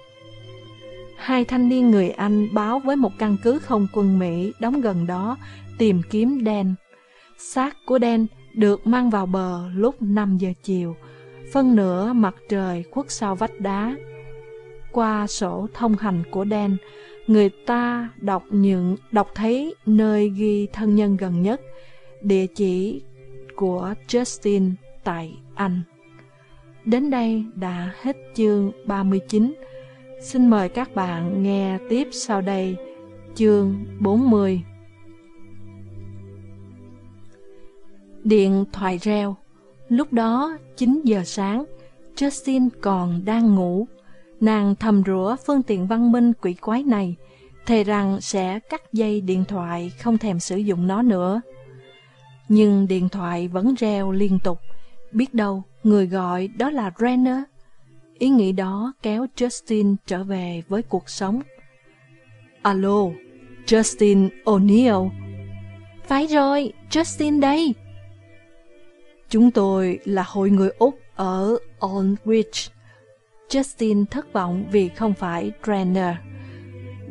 Hai thanh niên người Anh báo với một căn cứ không quân Mỹ đóng gần đó tìm kiếm đen. Xác của đen được mang vào bờ lúc 5 giờ chiều, phân nửa mặt trời khuất sau vách đá. Qua sổ thông hành của đen, người ta đọc những đọc thấy nơi ghi thân nhân gần nhất, địa chỉ của Justin tại Anh. Đến đây đã hết chương 39. Xin mời các bạn nghe tiếp sau đây chương 40. Điện thoại reo. Lúc đó 9 giờ sáng, Justin còn đang ngủ. Nàng thầm rủa phương tiện văn minh quỷ quái này, thề rằng sẽ cắt dây điện thoại không thèm sử dụng nó nữa. Nhưng điện thoại vẫn reo liên tục, biết đâu người gọi đó là Renner. Ý nghĩ đó kéo Justin trở về với cuộc sống. Alo, Justin O'Neill. Phải rồi, Justin đây. Chúng tôi là hội người Úc ở Aldrich. Justin thất vọng vì không phải Trainer.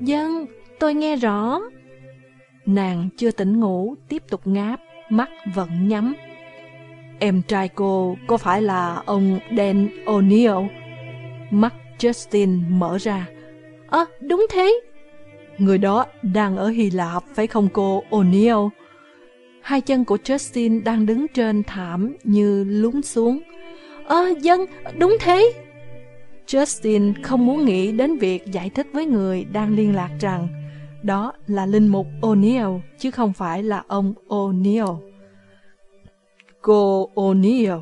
Dân, tôi nghe rõ. Nàng chưa tỉnh ngủ, tiếp tục ngáp, mắt vẫn nhắm. Em trai cô có phải là ông Dan O'Neill? Mắt Justin mở ra. Ơ, à, đúng thế. Người đó đang ở Hy Lạp, phải không cô O'Neill? Hai chân của Justin đang đứng trên thảm như lún xuống. Ơ, à, dân, đúng thế. Justin không muốn nghĩ đến việc giải thích với người đang liên lạc rằng đó là linh mục O'Neill chứ không phải là ông O'Neill. Cô O'Neill,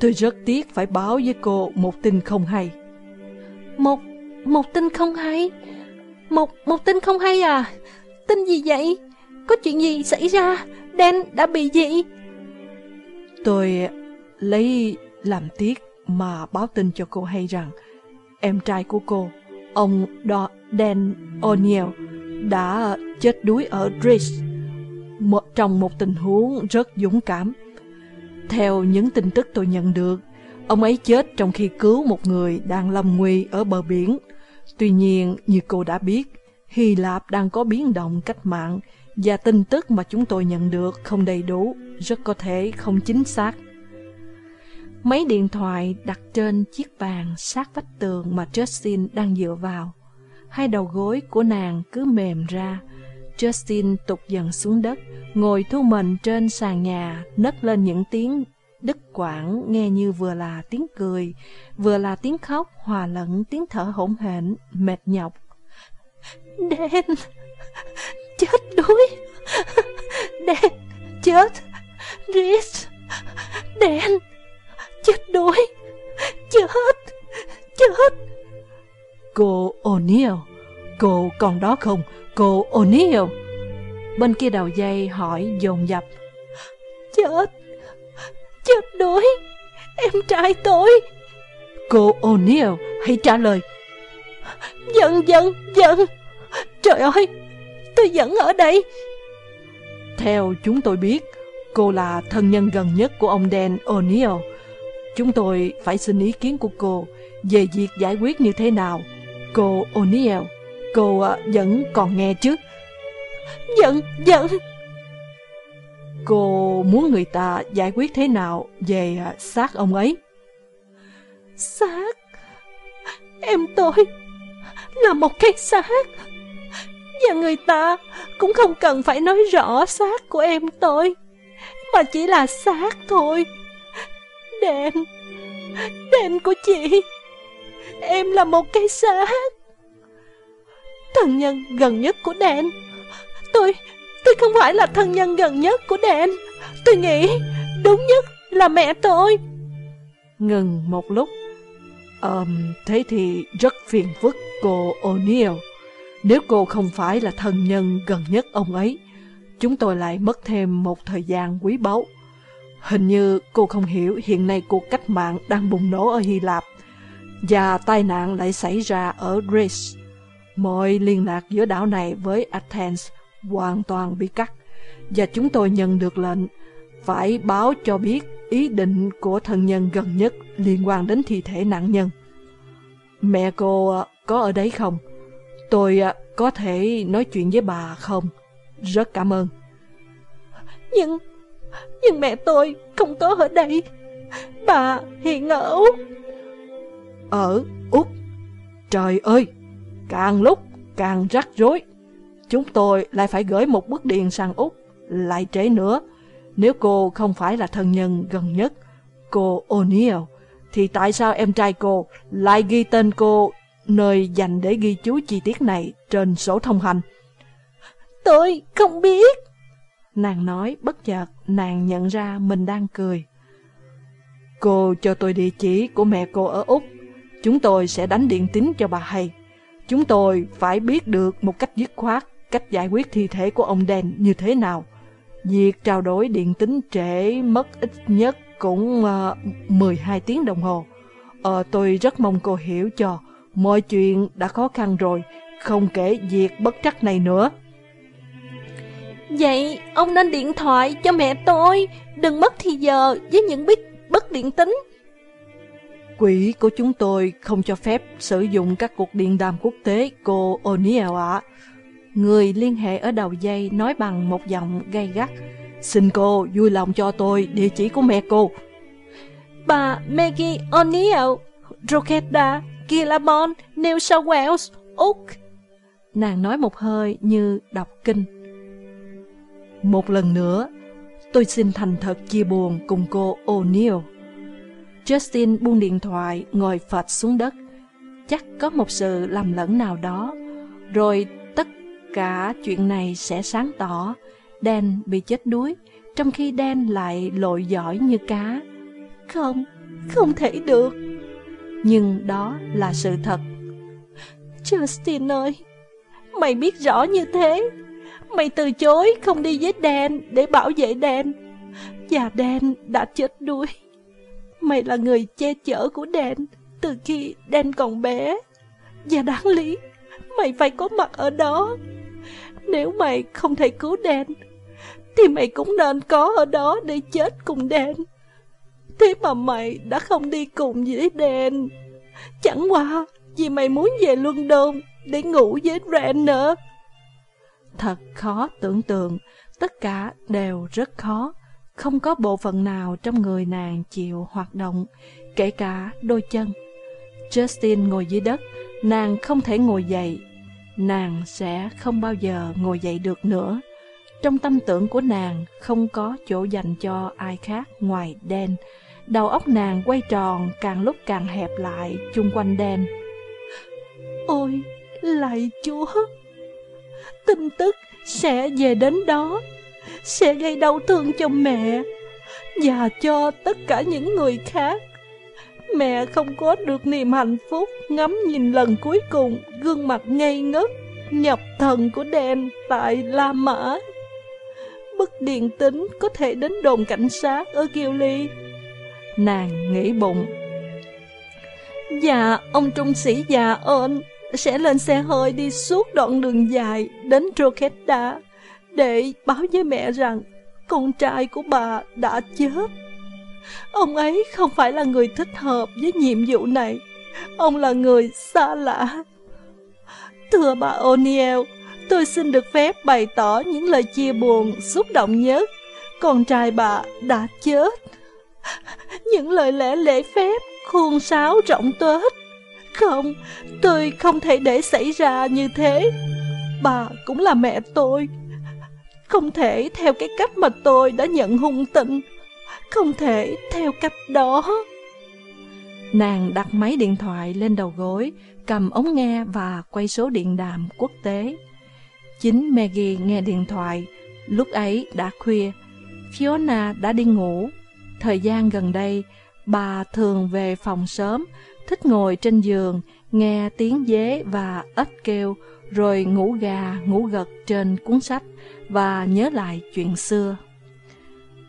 tôi rất tiếc phải báo với cô một tin không hay. Một, một tin không hay? Một, một tin không hay à? Tin gì vậy? Có chuyện gì xảy ra? Đen đã bị gì? Tôi lấy làm tiếc mà báo tin cho cô hay rằng em trai của cô, ông Do Dan O'Neill, đã chết đuối ở Dries một, trong một tình huống rất dũng cảm. Theo những tin tức tôi nhận được, ông ấy chết trong khi cứu một người đang lâm nguy ở bờ biển. Tuy nhiên, như cô đã biết, Hy Lạp đang có biến động cách mạng và tin tức mà chúng tôi nhận được không đầy đủ, rất có thể không chính xác. Mấy điện thoại đặt trên chiếc bàn sát vách tường mà Justin đang dựa vào. Hai đầu gối của nàng cứ mềm ra. Justin tụt dần xuống đất, ngồi thu mình trên sàn nhà, nấc lên những tiếng đứt quãng nghe như vừa là tiếng cười, vừa là tiếng khóc hòa lẫn tiếng thở hổn hển, mệt nhọc. Đen! chết đuối [laughs] đen chết Rhys đen chết đuối. Chết chết cô O'Neill cô còn đó không? Cô O'Neill. Bên kia đầu dây hỏi dồn dập. Chết chết đuối. Em trai tôi. Cô O'Neill hãy trả lời. Dần dần dần. Trời ơi tôi vẫn ở đây. Theo chúng tôi biết, cô là thân nhân gần nhất của ông Dan O'Neill. Chúng tôi phải xin ý kiến của cô về việc giải quyết như thế nào. Cô O'Neill, cô à, vẫn còn nghe chứ? Vẫn, vẫn. Cô muốn người ta giải quyết thế nào về à, xác ông ấy? Xác? Em tôi là một cái xác. Và người ta cũng không cần phải nói rõ xác của em tôi, mà chỉ là xác thôi. Đèn, đèn của chị, em là một cái xác. Thân nhân gần nhất của đèn, tôi, tôi không phải là thân nhân gần nhất của đèn. Tôi nghĩ đúng nhất là mẹ tôi. Ngừng một lúc, um, thế thì rất phiền phức cô O'Neill. Nếu cô không phải là thân nhân gần nhất ông ấy, chúng tôi lại mất thêm một thời gian quý báu. Hình như cô không hiểu hiện nay cuộc cách mạng đang bùng nổ ở Hy Lạp và tai nạn lại xảy ra ở Greece. Mọi liên lạc giữa đảo này với Athens hoàn toàn bị cắt và chúng tôi nhận được lệnh phải báo cho biết ý định của thân nhân gần nhất liên quan đến thi thể nạn nhân. Mẹ cô à, có ở đấy không? Tôi à, có thể nói chuyện với bà không? Rất cảm ơn. Nhưng, nhưng mẹ tôi không có ở đây. Bà hiện ở Úc. Ở Úc? Trời ơi, càng lúc càng rắc rối. Chúng tôi lại phải gửi một bức điện sang Úc, lại trễ nữa. Nếu cô không phải là thân nhân gần nhất, cô O'Neill, thì tại sao em trai cô lại ghi tên cô nơi dành để ghi chú chi tiết này trên sổ thông hành? Tôi không biết. Nàng nói bất chợt nàng nhận ra mình đang cười. Cô cho tôi địa chỉ của mẹ cô ở Úc. Chúng tôi sẽ đánh điện tín cho bà hay. Chúng tôi phải biết được một cách dứt khoát cách giải quyết thi thể của ông đen như thế nào. Việc trao đổi điện tính trễ mất ít nhất cũng ờ, uh, 12 tiếng đồng hồ. Uh, tôi rất mong cô hiểu cho, mọi chuyện đã khó khăn rồi, không kể việc bất trắc này nữa. Vậy ông nên điện thoại cho mẹ tôi, đừng mất thì giờ với những biết bất điện tính. Quỹ của chúng tôi không cho phép sử dụng các cuộc điện đàm quốc tế, cô O'Neill ạ. Người liên hệ ở đầu dây nói bằng một giọng gay gắt. Xin cô vui lòng cho tôi địa chỉ của mẹ cô. Bà Maggie O'Neill, Drogheda, Gillabon, New South Wales, Úc. Nàng nói một hơi như đọc kinh. Một lần nữa, tôi xin thành thật chia buồn cùng cô O'Neill. Justin buông điện thoại, ngồi phật xuống đất. Chắc có một sự lầm lẫn nào đó. Rồi tất cả chuyện này sẽ sáng tỏ. Dan bị chết đuối, trong khi Dan lại lội giỏi như cá. Không, không thể được. Nhưng đó là sự thật. Justin ơi, mày biết rõ như thế. Mày từ chối không đi với Dan để bảo vệ Dan. Và Dan đã chết đuối. Mày là người che chở của Dan từ khi Dan còn bé. Và đáng lý, mày phải có mặt ở đó. Nếu mày không thể cứu Dan, thì mày cũng nên có ở đó để chết cùng Dan. Thế mà mày đã không đi cùng với Dan. Chẳng qua vì mày muốn về London để ngủ với Renner. Thật khó tưởng tượng, tất cả đều rất khó. Không có bộ phận nào trong người nàng chịu hoạt động, kể cả đôi chân. Justin ngồi dưới đất, nàng không thể ngồi dậy. Nàng sẽ không bao giờ ngồi dậy được nữa. Trong tâm tưởng của nàng không có chỗ dành cho ai khác ngoài đen. Đầu óc nàng quay tròn càng lúc càng hẹp lại chung quanh đen. Ôi, lạy chúa! Tin tức sẽ về đến đó, sẽ gây đau thương cho mẹ và cho tất cả những người khác. Mẹ không có được niềm hạnh phúc ngắm nhìn lần cuối cùng gương mặt ngây ngất, nhập thần của đen tại La Mã bức điện tính có thể đến đồn cảnh sát ở Kiều Ly. Nàng nghĩ bụng. Dạ, ông trung sĩ già ơn, sẽ lên xe hơi đi suốt đoạn đường dài đến Roketa để báo với mẹ rằng con trai của bà đã chết. Ông ấy không phải là người thích hợp với nhiệm vụ này. Ông là người xa lạ. Thưa bà O'Neill, tôi xin được phép bày tỏ những lời chia buồn xúc động nhất. Con trai bà đã chết. Những lời lẽ lễ phép, khuôn sáo rộng tuếch. Không, tôi không thể để xảy ra như thế. Bà cũng là mẹ tôi. Không thể theo cái cách mà tôi đã nhận hung tình. Không thể theo cách đó. Nàng đặt máy điện thoại lên đầu gối, cầm ống nghe và quay số điện đàm quốc tế. Chính Maggie nghe điện thoại, lúc ấy đã khuya. Fiona đã đi ngủ. Thời gian gần đây, bà thường về phòng sớm, thích ngồi trên giường, nghe tiếng dế và ếch kêu, rồi ngủ gà, ngủ gật trên cuốn sách và nhớ lại chuyện xưa.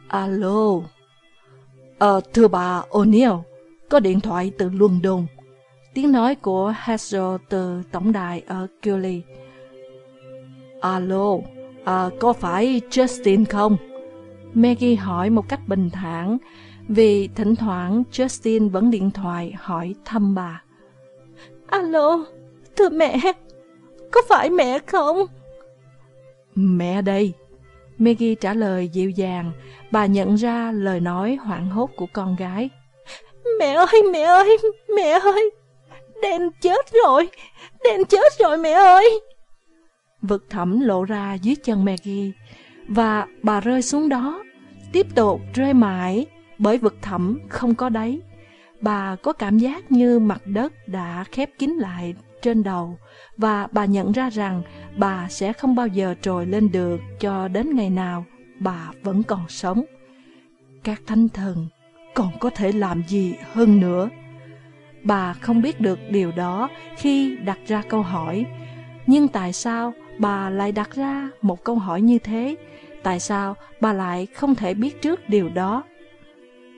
Alo, Ờ, thưa bà O'Neill, có điện thoại từ London. Tiếng nói của Hazel từ tổng đài ở Curly. Alo, à, có phải Justin không? Maggie hỏi một cách bình thản, vì thỉnh thoảng Justin vẫn điện thoại hỏi thăm bà. Alo, thưa mẹ, có phải mẹ không? Mẹ đây. Maggie trả lời dịu dàng, bà nhận ra lời nói hoảng hốt của con gái. Mẹ ơi, mẹ ơi, mẹ ơi, đen chết rồi, đen chết rồi mẹ ơi. Vực thẳm lộ ra dưới chân Maggie, và bà rơi xuống đó, tiếp tục rơi mãi, bởi vực thẳm không có đáy. Bà có cảm giác như mặt đất đã khép kín lại trên đầu, và bà nhận ra rằng bà sẽ không bao giờ trồi lên được cho đến ngày nào bà vẫn còn sống. Các thánh thần còn có thể làm gì hơn nữa? Bà không biết được điều đó khi đặt ra câu hỏi. Nhưng tại sao bà lại đặt ra một câu hỏi như thế? Tại sao bà lại không thể biết trước điều đó?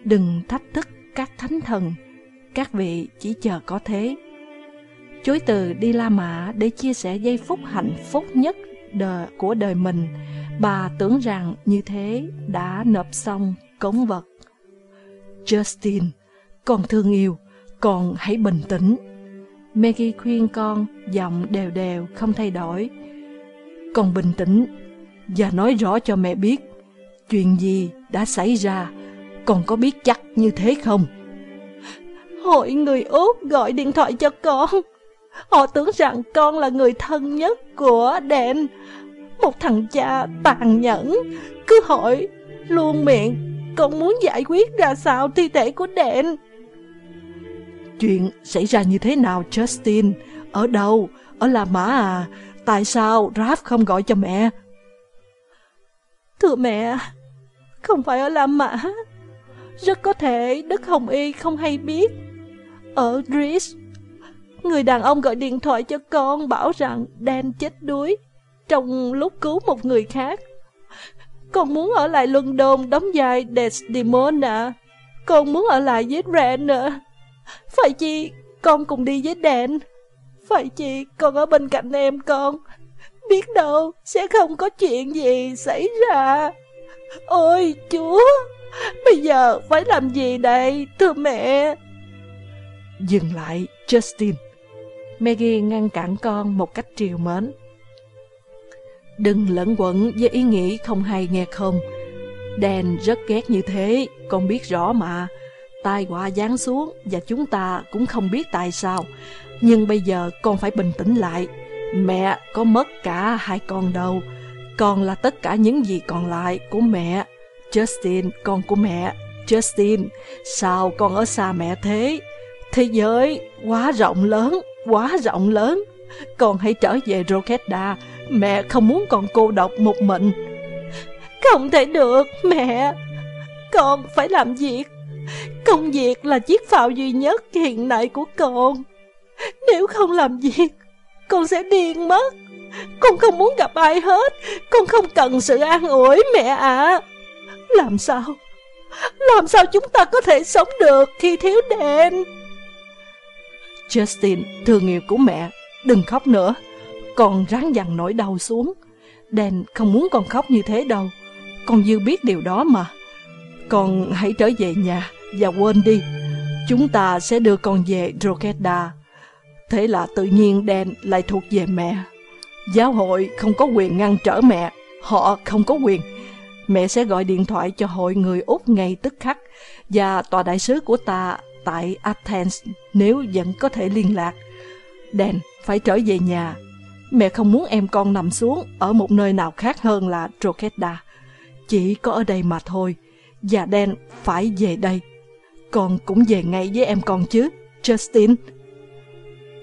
Đừng thách thức các thánh thần, các vị chỉ chờ có thế. Chối từ đi La Mã để chia sẻ giây phút hạnh phúc nhất đời của đời mình, bà tưởng rằng như thế đã nộp xong cống vật. Justin, con thương yêu, con hãy bình tĩnh. Maggie khuyên con, giọng đều đều, không thay đổi. Con bình tĩnh và nói rõ cho mẹ biết chuyện gì đã xảy ra. Con có biết chắc như thế không? Hội người Úc gọi điện thoại cho con. Họ tưởng rằng con là người thân nhất của Đen. Một thằng cha tàn nhẫn, cứ hỏi luôn miệng con muốn giải quyết ra sao thi thể của Đen. Chuyện xảy ra như thế nào Justin? Ở đâu? Ở La Mã à? Tại sao Raph không gọi cho mẹ? Thưa mẹ, không phải ở La Mã. Rất có thể Đức Hồng Y không hay biết. Ở Greece, người đàn ông gọi điện thoại cho con bảo rằng Dan chết đuối trong lúc cứu một người khác. Con muốn ở lại London đóng vai Desdemona. Con muốn ở lại với Ren à. Phải chi con cùng đi với Dan. Phải chi con ở bên cạnh em con. Biết đâu sẽ không có chuyện gì xảy ra. Ôi chúa, bây giờ phải làm gì đây thưa mẹ? Dừng lại, Justin. Maggie ngăn cản con một cách triều mến. Đừng lẫn quẩn với ý nghĩ không hay nghe không. Dan rất ghét như thế, con biết rõ mà. Tai họa giáng xuống và chúng ta cũng không biết tại sao. Nhưng bây giờ con phải bình tĩnh lại. Mẹ có mất cả hai con đâu. Con là tất cả những gì còn lại của mẹ. Justin, con của mẹ. Justin, sao con ở xa mẹ thế? Thế giới quá rộng lớn, quá rộng lớn. Con hãy trở về Rokeda. Mẹ không muốn con cô độc một mình. Không thể được, mẹ. Con phải làm việc. Công việc là chiếc phao duy nhất hiện nay của con. Nếu không làm việc, con sẽ điên mất. Con không muốn gặp ai hết. Con không cần sự an ủi mẹ ạ. À. Làm sao? Làm sao chúng ta có thể sống được khi thiếu đèn? Justin, thương yêu của mẹ, đừng khóc nữa. Con ráng dằn nỗi đau xuống. Đen không muốn con khóc như thế đâu. Con dư biết điều đó mà. Con hãy trở về nhà và quên đi. Chúng ta sẽ đưa con về Drogheda. Thế là tự nhiên đen lại thuộc về mẹ. Giáo hội không có quyền ngăn trở mẹ. Họ không có quyền. Mẹ sẽ gọi điện thoại cho hội người Úc ngay tức khắc và tòa đại sứ của ta tại Athens nếu vẫn có thể liên lạc. Đèn, phải trở về nhà. Mẹ không muốn em con nằm xuống ở một nơi nào khác hơn là Drogheda. Chỉ có ở đây mà thôi. Và Đen phải về đây. Con cũng về ngay với em con chứ, Justin.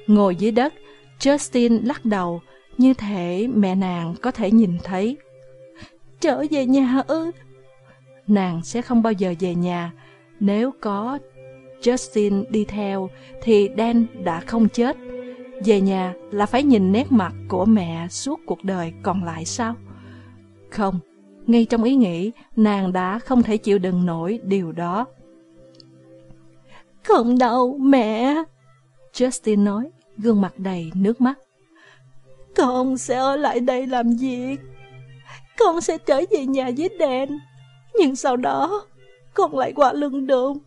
Ngồi dưới đất, Justin lắc đầu, như thể mẹ nàng có thể nhìn thấy. Trở về nhà ư? Nàng sẽ không bao giờ về nhà. Nếu có Justin đi theo, thì Dan đã không chết. Về nhà là phải nhìn nét mặt của mẹ suốt cuộc đời còn lại sao? Không, ngay trong ý nghĩ, nàng đã không thể chịu đựng nổi điều đó. Không đâu, mẹ. Justin nói, gương mặt đầy nước mắt. Con sẽ ở lại đây làm việc. Con sẽ trở về nhà với Dan. Nhưng sau đó, con lại qua lưng đường.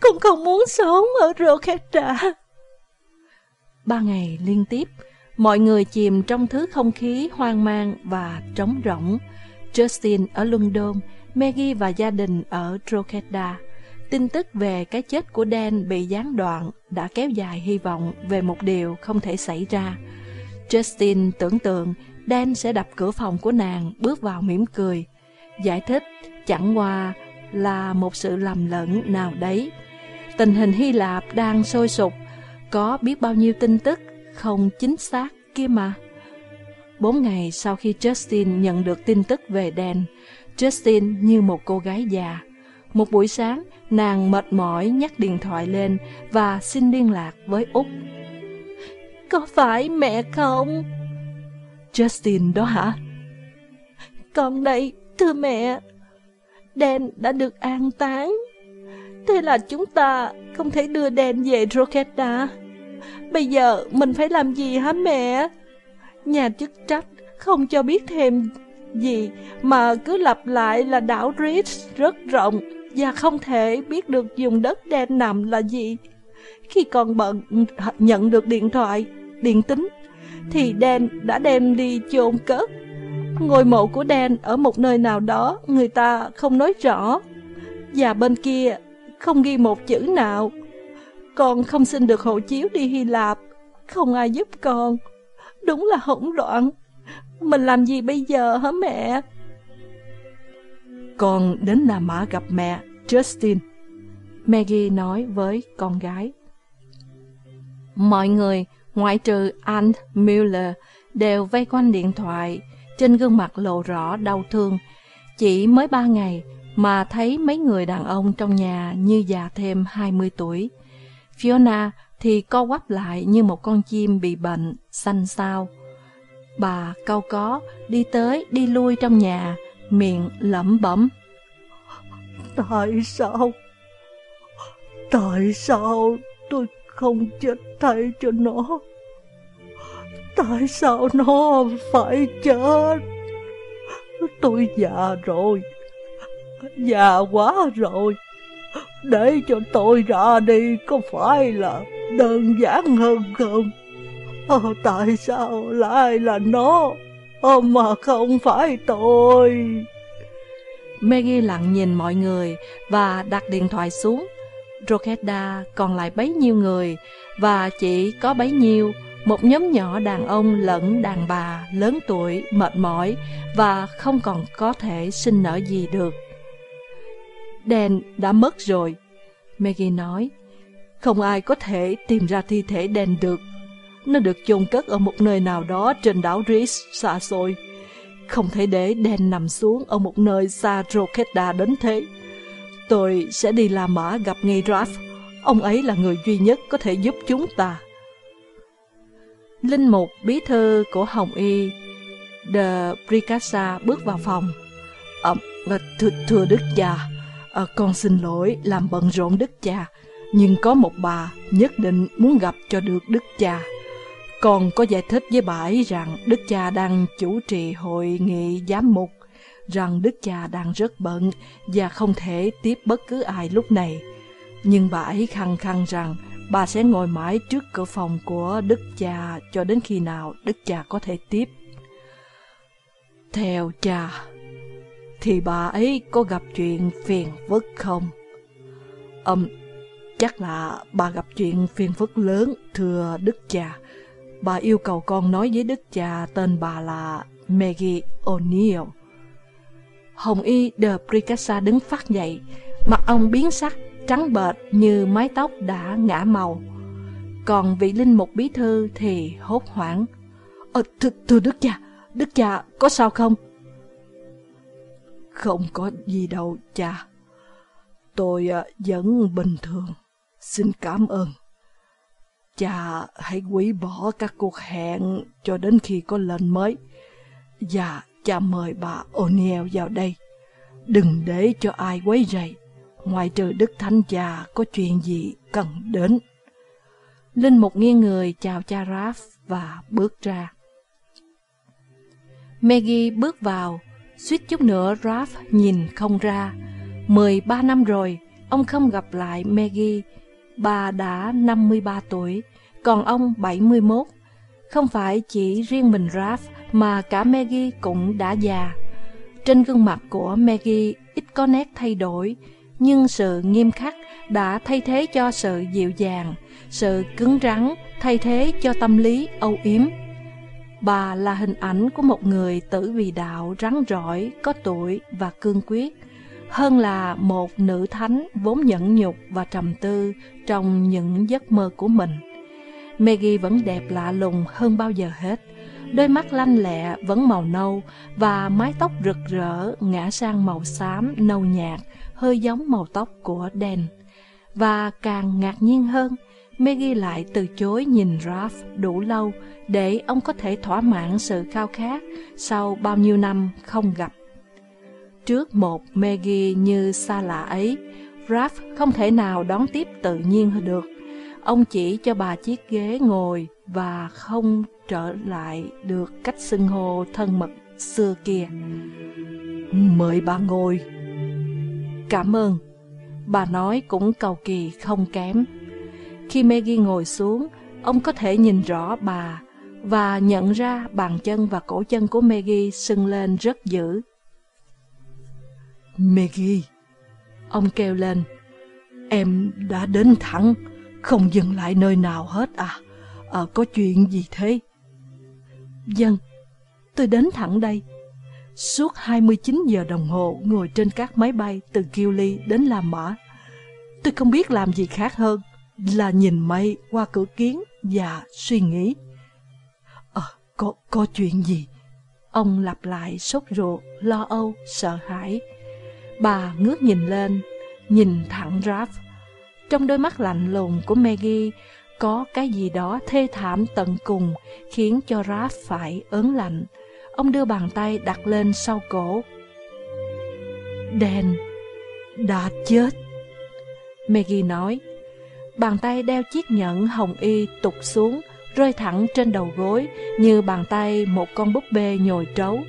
Con không muốn sống ở Roketa. Ba ngày liên tiếp, mọi người chìm trong thứ không khí hoang mang và trống rỗng. Justin ở London, Maggie và gia đình ở Drogheda. Tin tức về cái chết của Dan bị gián đoạn đã kéo dài hy vọng về một điều không thể xảy ra. Justin tưởng tượng Dan sẽ đập cửa phòng của nàng bước vào mỉm cười. Giải thích chẳng qua là một sự lầm lẫn nào đấy. Tình hình Hy Lạp đang sôi sục, có biết bao nhiêu tin tức không chính xác kia mà. Bốn ngày sau khi Justin nhận được tin tức về Dan, Justin như một cô gái già. Một buổi sáng, nàng mệt mỏi nhắc điện thoại lên và xin liên lạc với Úc. Có phải mẹ không? Justin đó hả? Con đây, thưa mẹ. Dan đã được an táng. Thế là chúng ta không thể đưa Dan về Roketa. Bây giờ mình phải làm gì hả mẹ? Nhà chức trách không cho biết thêm gì mà cứ lặp lại là đảo Ritz rất rộng và không thể biết được dùng đất đen nằm là gì. Khi còn bận nhận được điện thoại, điện tính, thì đen đã đem đi chôn cất. Ngôi mộ của đen ở một nơi nào đó người ta không nói rõ. Và bên kia không ghi một chữ nào. Con không xin được hộ chiếu đi Hy Lạp, không ai giúp con. Đúng là hỗn loạn. Mình làm gì bây giờ hả mẹ? Con đến La Mã gặp mẹ, Justin. Maggie nói với con gái. Mọi người, ngoại trừ anh Miller, đều vây quanh điện thoại, trên gương mặt lộ rõ đau thương. Chỉ mới ba ngày mà thấy mấy người đàn ông trong nhà như già thêm 20 tuổi. Fiona thì co quắp lại như một con chim bị bệnh, xanh xao. Bà cau có, đi tới, đi lui trong nhà, miệng lẩm bẩm. Tại sao? Tại sao tôi không chết thay cho nó? Tại sao nó phải chết? Tôi già rồi, già quá rồi. Để cho tôi ra đi có phải là đơn giản hơn không? à, tại sao lại là nó, à, mà không phải tôi? Maggie lặng nhìn mọi người và đặt điện thoại xuống. Rokeda còn lại bấy nhiêu người và chỉ có bấy nhiêu một nhóm nhỏ đàn ông lẫn đàn bà lớn tuổi, mệt mỏi và không còn có thể sinh nở gì được. Đen đã mất rồi, Maggie nói. Không ai có thể tìm ra thi thể đen được. Nó được chôn cất ở một nơi nào đó trên đảo Rhys xa xôi. Không thể để đen nằm xuống ở một nơi xa Rokeda đến thế. Tôi sẽ đi La Mã gặp ngay Raph. Ông ấy là người duy nhất có thể giúp chúng ta. Linh mục bí thư của Hồng Y De Bricassa bước vào phòng. À, thưa, thưa Đức cha, à, con xin lỗi làm bận rộn Đức cha, nhưng có một bà nhất định muốn gặp cho được Đức cha. Con có giải thích với bà ấy rằng Đức cha đang chủ trì hội nghị giám mục, rằng Đức cha đang rất bận và không thể tiếp bất cứ ai lúc này. Nhưng bà ấy khăng khăng rằng bà sẽ ngồi mãi trước cửa phòng của Đức cha cho đến khi nào Đức cha có thể tiếp. Theo cha, thì bà ấy có gặp chuyện phiền phức không? Ừm, um, chắc là bà gặp chuyện phiền phức lớn, thưa Đức cha. Bà yêu cầu con nói với Đức cha tên bà là Maggie O'Neill. Hồng Y de Pricassa đứng phát dậy, mặt ông biến sắc, trắng bệch như mái tóc đã ngã màu. Còn vị linh mục bí thư thì hốt hoảng. Ờ, thưa, thưa Đức cha, Đức cha có sao không? Không có gì đâu cha. Tôi ờ, vẫn bình thường. Xin cảm ơn. Cha hãy hủy bỏ các cuộc hẹn cho đến khi có lệnh mới. Và cha mời bà O'Neill vào đây. Đừng để cho ai quấy rầy, ngoài trừ Đức Thánh Cha có chuyện gì cần đến. Linh Mục nghiêng người chào cha Raph và bước ra. Maggie bước vào, suýt chút nữa Raph nhìn không ra. 13 năm rồi, ông không gặp lại Maggie. Bà đã 53 tuổi, còn ông 71. Không phải chỉ riêng mình Raph mà cả Maggie cũng đã già. Trên gương mặt của Maggie ít có nét thay đổi, nhưng sự nghiêm khắc đã thay thế cho sự dịu dàng, sự cứng rắn thay thế cho tâm lý âu yếm. Bà là hình ảnh của một người tử vì đạo rắn rỏi, có tuổi và cương quyết, hơn là một nữ thánh vốn nhẫn nhục và trầm tư trong những giấc mơ của mình. Maggie vẫn đẹp lạ lùng hơn bao giờ hết. Đôi mắt lanh lẹ vẫn màu nâu và mái tóc rực rỡ ngã sang màu xám nâu nhạt, hơi giống màu tóc của Dan. Và càng ngạc nhiên hơn, Maggie lại từ chối nhìn Ralph đủ lâu để ông có thể thỏa mãn sự khao khát sau bao nhiêu năm không gặp. Trước một Maggie như xa lạ ấy, Ralph không thể nào đón tiếp tự nhiên được. Ông chỉ cho bà chiếc ghế ngồi và không trở lại được cách xưng hô thân mật xưa kia. Mời bà ngồi. Cảm ơn. Bà nói cũng cầu kỳ không kém. Khi Maggie ngồi xuống, ông có thể nhìn rõ bà và nhận ra bàn chân và cổ chân của Maggie sưng lên rất dữ. Maggie, ông kêu lên, em đã đến thẳng, không dừng lại nơi nào hết à? à có chuyện gì thế? Dân, tôi đến thẳng đây. Suốt 29 giờ đồng hồ ngồi trên các máy bay từ Kili đến La Mã. Tôi không biết làm gì khác hơn là nhìn mây qua cửa kiến và suy nghĩ. Ờ, có, có chuyện gì? Ông lặp lại sốt ruột, lo âu, sợ hãi. Bà ngước nhìn lên, nhìn thẳng Raph. Trong đôi mắt lạnh lùng của Maggie có cái gì đó thê thảm tận cùng khiến cho Ralph phải ớn lạnh. Ông đưa bàn tay đặt lên sau cổ. Đèn đã chết. Maggie nói, Bàn tay đeo chiếc nhẫn hồng y tụt xuống, rơi thẳng trên đầu gối như bàn tay một con búp bê nhồi trấu.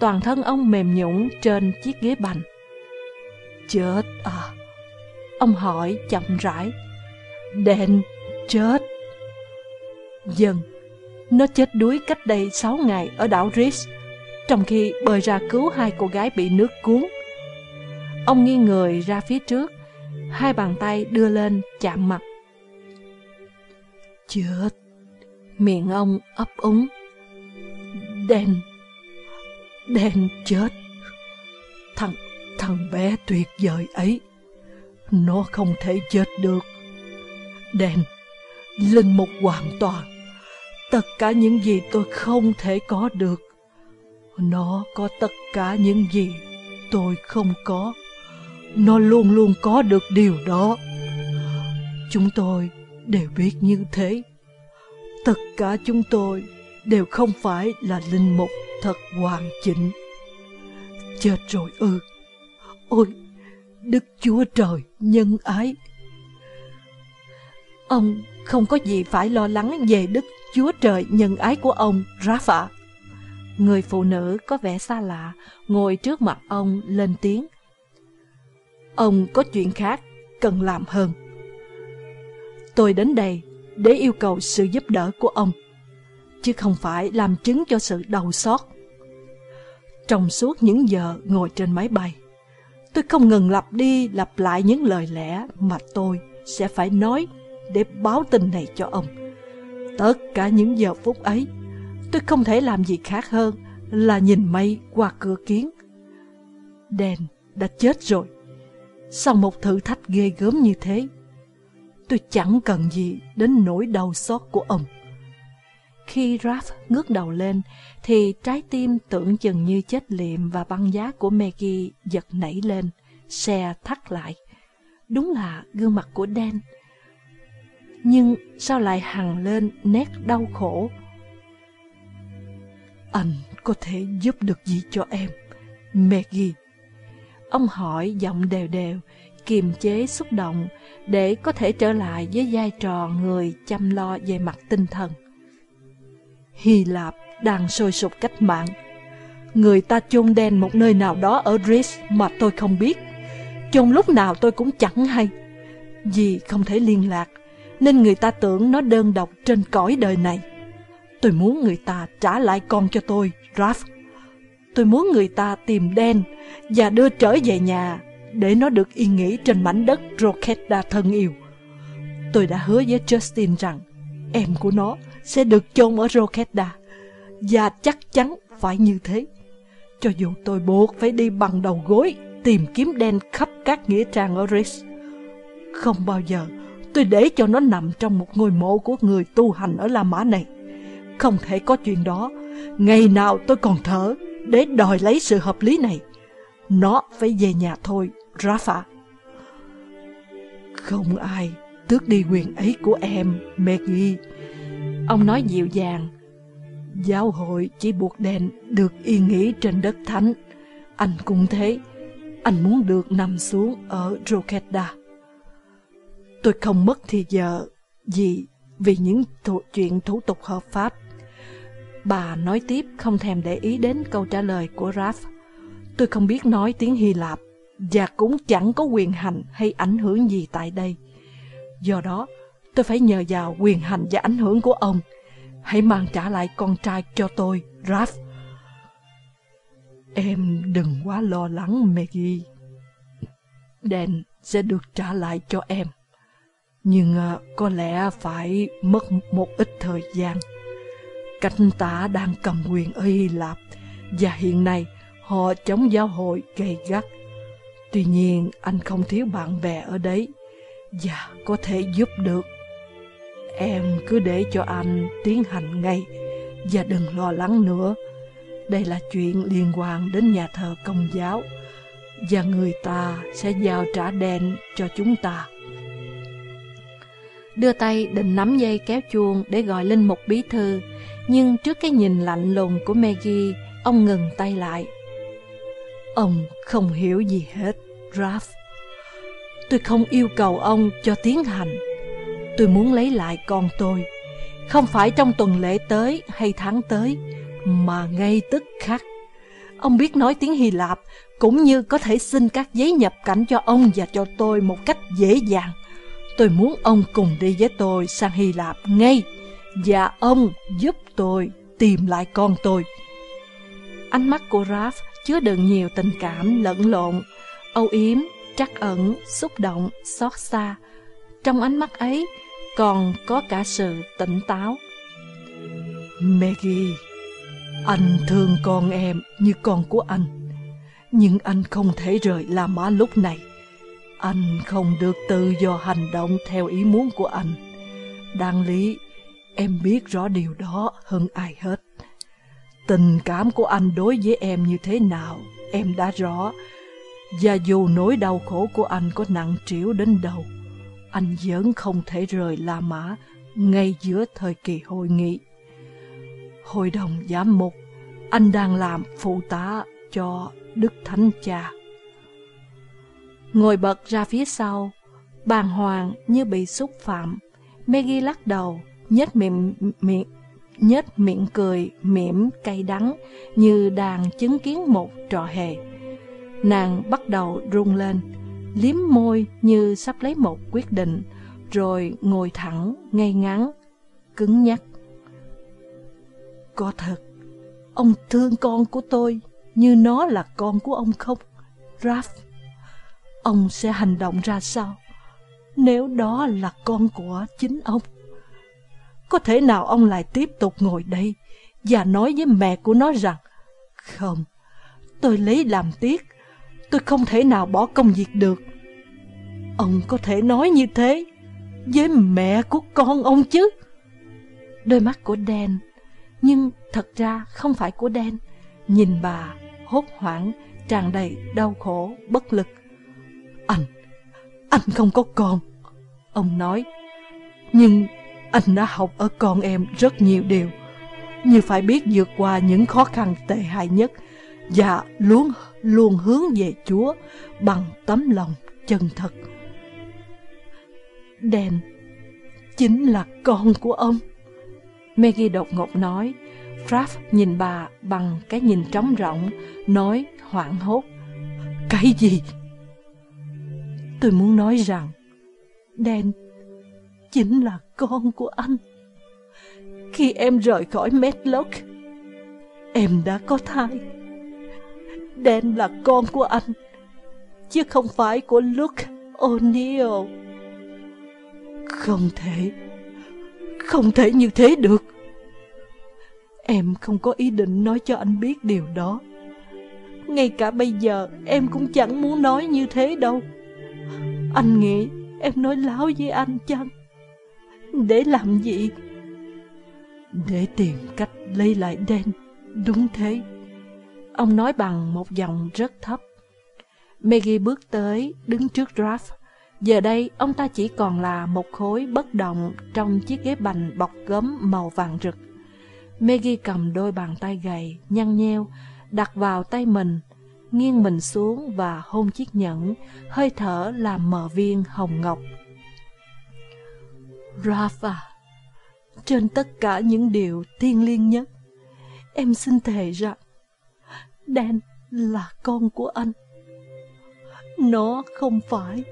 Toàn thân ông mềm nhũng trên chiếc ghế bành. Chết à? Ông hỏi chậm rãi. Đen chết. Dần, nó chết đuối cách đây 6 ngày ở đảo Ris, trong khi bơi ra cứu hai cô gái bị nước cuốn. Ông nghiêng người ra phía trước, hai bàn tay đưa lên chạm mặt. Chết! Miệng ông ấp úng. Đen! Đen chết! Thằng, thằng bé tuyệt vời ấy, nó không thể chết được. Đen, linh mục hoàn toàn, tất cả những gì tôi không thể có được. Nó có tất cả những gì tôi không có. Nó luôn luôn có được điều đó. Chúng tôi đều biết như thế. Tất cả chúng tôi đều không phải là linh mục thật hoàn chỉnh. Chết rồi ư. Ôi, Đức Chúa Trời nhân ái. Ông không có gì phải lo lắng về Đức Chúa Trời nhân ái của ông, Rafa. Người phụ nữ có vẻ xa lạ, ngồi trước mặt ông lên tiếng. Ông có chuyện khác cần làm hơn. Tôi đến đây để yêu cầu sự giúp đỡ của ông, chứ không phải làm chứng cho sự đau xót. Trong suốt những giờ ngồi trên máy bay, tôi không ngừng lặp đi lặp lại những lời lẽ mà tôi sẽ phải nói để báo tin này cho ông. Tất cả những giờ phút ấy, tôi không thể làm gì khác hơn là nhìn mây qua cửa kiến. Đèn đã chết rồi. Sau một thử thách ghê gớm như thế, tôi chẳng cần gì đến nỗi đau xót của ông. Khi Raph ngước đầu lên, thì trái tim tưởng chừng như chết liệm và băng giá của Maggie giật nảy lên, xe thắt lại. Đúng là gương mặt của Dan. Nhưng sao lại hằng lên nét đau khổ? Anh có thể giúp được gì cho em, Maggie? Ông hỏi giọng đều đều, kiềm chế xúc động để có thể trở lại với vai trò người chăm lo về mặt tinh thần. Hy Lạp đang sôi sục cách mạng. Người ta chôn đen một nơi nào đó ở Greece mà tôi không biết. Chôn lúc nào tôi cũng chẳng hay. Vì không thể liên lạc, nên người ta tưởng nó đơn độc trên cõi đời này. Tôi muốn người ta trả lại con cho tôi, Raph. Tôi muốn người ta tìm đen và đưa trở về nhà để nó được yên nghỉ trên mảnh đất Rokeda thân yêu. Tôi đã hứa với Justin rằng em của nó sẽ được chôn ở Rokeda và chắc chắn phải như thế. Cho dù tôi buộc phải đi bằng đầu gối tìm kiếm đen khắp các nghĩa trang ở Ritz, Không bao giờ tôi để cho nó nằm trong một ngôi mộ của người tu hành ở La Mã này. Không thể có chuyện đó. Ngày nào tôi còn thở để đòi lấy sự hợp lý này. Nó phải về nhà thôi, Rafa. Không ai tước đi quyền ấy của em, Maggie. Ông nói dịu dàng. Giáo hội chỉ buộc đèn được yên nghỉ trên đất thánh. Anh cũng thế. Anh muốn được nằm xuống ở Roketa. Tôi không mất thì giờ gì vì những thủ, chuyện thủ tục hợp pháp. Bà nói tiếp không thèm để ý đến câu trả lời của Raph. Tôi không biết nói tiếng Hy Lạp và cũng chẳng có quyền hành hay ảnh hưởng gì tại đây. Do đó, tôi phải nhờ vào quyền hành và ảnh hưởng của ông. Hãy mang trả lại con trai cho tôi, Raph. Em đừng quá lo lắng, Maggie. Đèn sẽ được trả lại cho em. Nhưng ờ, có lẽ phải mất một ít thời gian. Cánh tả đang cầm quyền ở Hy Lạp và hiện nay họ chống giáo hội gay gắt. Tuy nhiên, anh không thiếu bạn bè ở đấy và có thể giúp được. Em cứ để cho anh tiến hành ngay và đừng lo lắng nữa. Đây là chuyện liên quan đến nhà thờ công giáo và người ta sẽ giao trả đèn cho chúng ta. Đưa tay định nắm dây kéo chuông để gọi linh mục bí thư, nhưng trước cái nhìn lạnh lùng của Maggie, ông ngừng tay lại. Ông không hiểu gì hết, Raph. Tôi không yêu cầu ông cho tiến hành. Tôi muốn lấy lại con tôi, không phải trong tuần lễ tới hay tháng tới, mà ngay tức khắc. Ông biết nói tiếng Hy Lạp, cũng như có thể xin các giấy nhập cảnh cho ông và cho tôi một cách dễ dàng. Tôi muốn ông cùng đi với tôi sang Hy Lạp ngay, và ông giúp tôi tìm lại con tôi. Ánh mắt của Raph chứa đựng nhiều tình cảm lẫn lộn, âu yếm, trắc ẩn, xúc động, xót xa. Trong ánh mắt ấy còn có cả sự tỉnh táo. Maggie, anh thương con em như con của anh, nhưng anh không thể rời La Mã lúc này. Anh không được tự do hành động theo ý muốn của anh. Đáng lý, em biết rõ điều đó hơn ai hết. Tình cảm của anh đối với em như thế nào, em đã rõ. Và dù nỗi đau khổ của anh có nặng trĩu đến đâu, anh vẫn không thể rời La Mã ngay giữa thời kỳ hội nghị. Hội đồng giám mục, anh đang làm phụ tá cho Đức Thánh Cha. Ngồi bật ra phía sau, bàng hoàng như bị xúc phạm, Maggie lắc đầu, nhếch miệng, miệng, nhếch miệng cười, mỉm cay đắng, như đang chứng kiến một trò hề. Nàng bắt đầu run lên, liếm môi như sắp lấy một quyết định, rồi ngồi thẳng, ngay ngắn, cứng nhắc. Có thật, ông thương con của tôi như nó là con của ông không? Raph, ông sẽ hành động ra sao nếu đó là con của chính ông? Có thể nào ông lại tiếp tục ngồi đây và nói với mẹ của nó rằng Không, tôi lấy làm tiếc, tôi không thể nào bỏ công việc được. Ông có thể nói như thế với mẹ của con ông chứ? Đôi mắt của Dan, nhưng thật ra không phải của Dan, nhìn bà hốt hoảng, tràn đầy đau khổ, bất lực. Anh, anh không có con, ông nói. Nhưng anh đã học ở con em rất nhiều điều, như phải biết vượt qua những khó khăn tệ hại nhất và luôn luôn hướng về Chúa bằng tấm lòng chân thật. Đèn chính là con của ông. Maggie đột ngột nói, Fraff nhìn bà bằng cái nhìn trống rỗng, nói hoảng hốt. Cái gì? Tôi muốn nói rằng, Đen chính là con của anh. Khi em rời khỏi Medlock, em đã có thai. Đen là con của anh, chứ không phải của Luke O'Neill. Không thể, không thể như thế được. Em không có ý định nói cho anh biết điều đó. Ngay cả bây giờ em cũng chẳng muốn nói như thế đâu. Anh nghĩ em nói láo với anh chăng? Để làm gì? Để tìm cách lấy lại đen, đúng thế. Ông nói bằng một giọng rất thấp. Maggie bước tới, đứng trước draft. Giờ đây, ông ta chỉ còn là một khối bất động trong chiếc ghế bành bọc gấm màu vàng rực. Maggie cầm đôi bàn tay gầy, nhăn nheo, đặt vào tay mình, nghiêng mình xuống và hôn chiếc nhẫn, hơi thở làm mờ viên hồng ngọc. Rafa, trên tất cả những điều thiêng liêng nhất, em xin thề rằng Dan là con của anh. Nó không phải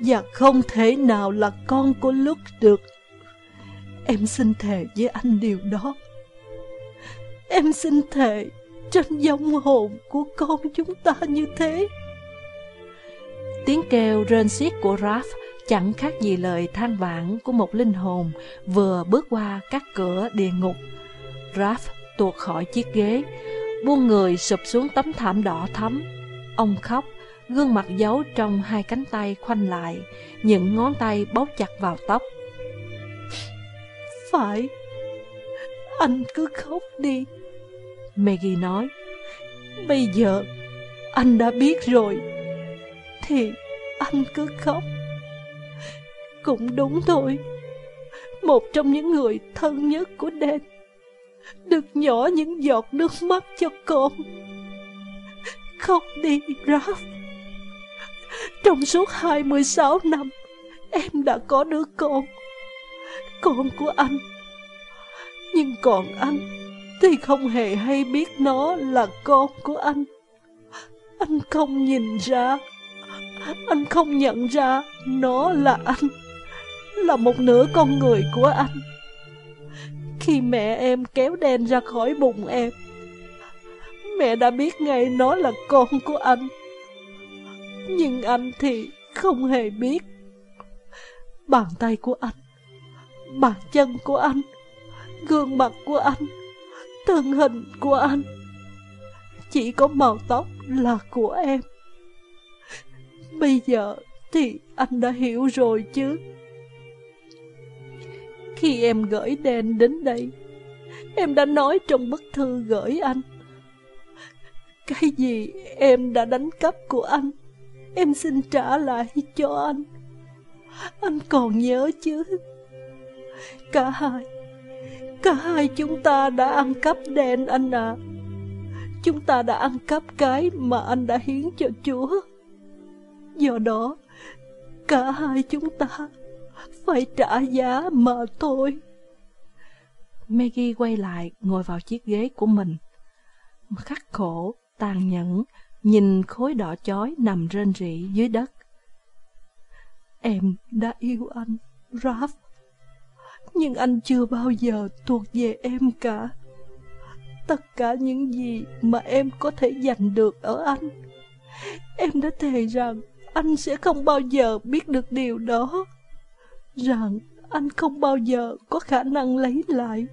và không thể nào là con của Luke được. Em xin thề với anh điều đó. Em xin thề trên vong hồn của con chúng ta như thế. Tiếng kêu rên xiết của Raph chẳng khác gì lời than vãn của một linh hồn vừa bước qua các cửa địa ngục. Raph tuột khỏi chiếc ghế, buông người sụp xuống tấm thảm đỏ thắm. Ông khóc, gương mặt giấu trong hai cánh tay khoanh lại, những ngón tay bấu chặt vào tóc. Phải, anh cứ khóc đi. Maggie nói, bây giờ anh đã biết rồi, thì anh cứ khóc. Cũng đúng thôi, một trong những người thân nhất của Dan được nhỏ những giọt nước mắt cho con. Khóc đi, Ralph Trong suốt 26 năm, em đã có đứa con. Con của anh. Nhưng còn anh thì không hề hay biết nó là con của anh. Anh không nhìn ra, anh không nhận ra nó là anh, là một nửa con người của anh. Khi mẹ em kéo đen ra khỏi bụng em, mẹ đã biết ngay nó là con của anh. Nhưng anh thì không hề biết. Bàn tay của anh, bàn chân của anh, gương mặt của anh thân hình của anh. Chỉ có màu tóc là của em. Bây giờ thì anh đã hiểu rồi chứ. Khi em gửi đèn đến đây, Em đã nói trong bức thư gửi anh. Cái gì em đã đánh cắp của anh, Em xin trả lại cho anh. Anh còn nhớ chứ? Cả hai Cả hai chúng ta đã ăn cắp đèn anh à Chúng ta đã ăn cắp cái mà anh đã hiến cho Chúa Do đó Cả hai chúng ta phải trả giá mà thôi. Maggie quay lại ngồi vào chiếc ghế của mình. Khắc khổ, tàn nhẫn, nhìn khối đỏ chói nằm rên rỉ dưới đất. Em đã yêu anh, Raph. Nhưng anh chưa bao giờ thuộc về em cả. Tất cả những gì mà em có thể giành được ở anh. Em đã thề rằng anh sẽ không bao giờ biết được điều đó. Rằng anh không bao giờ có khả năng lấy lại.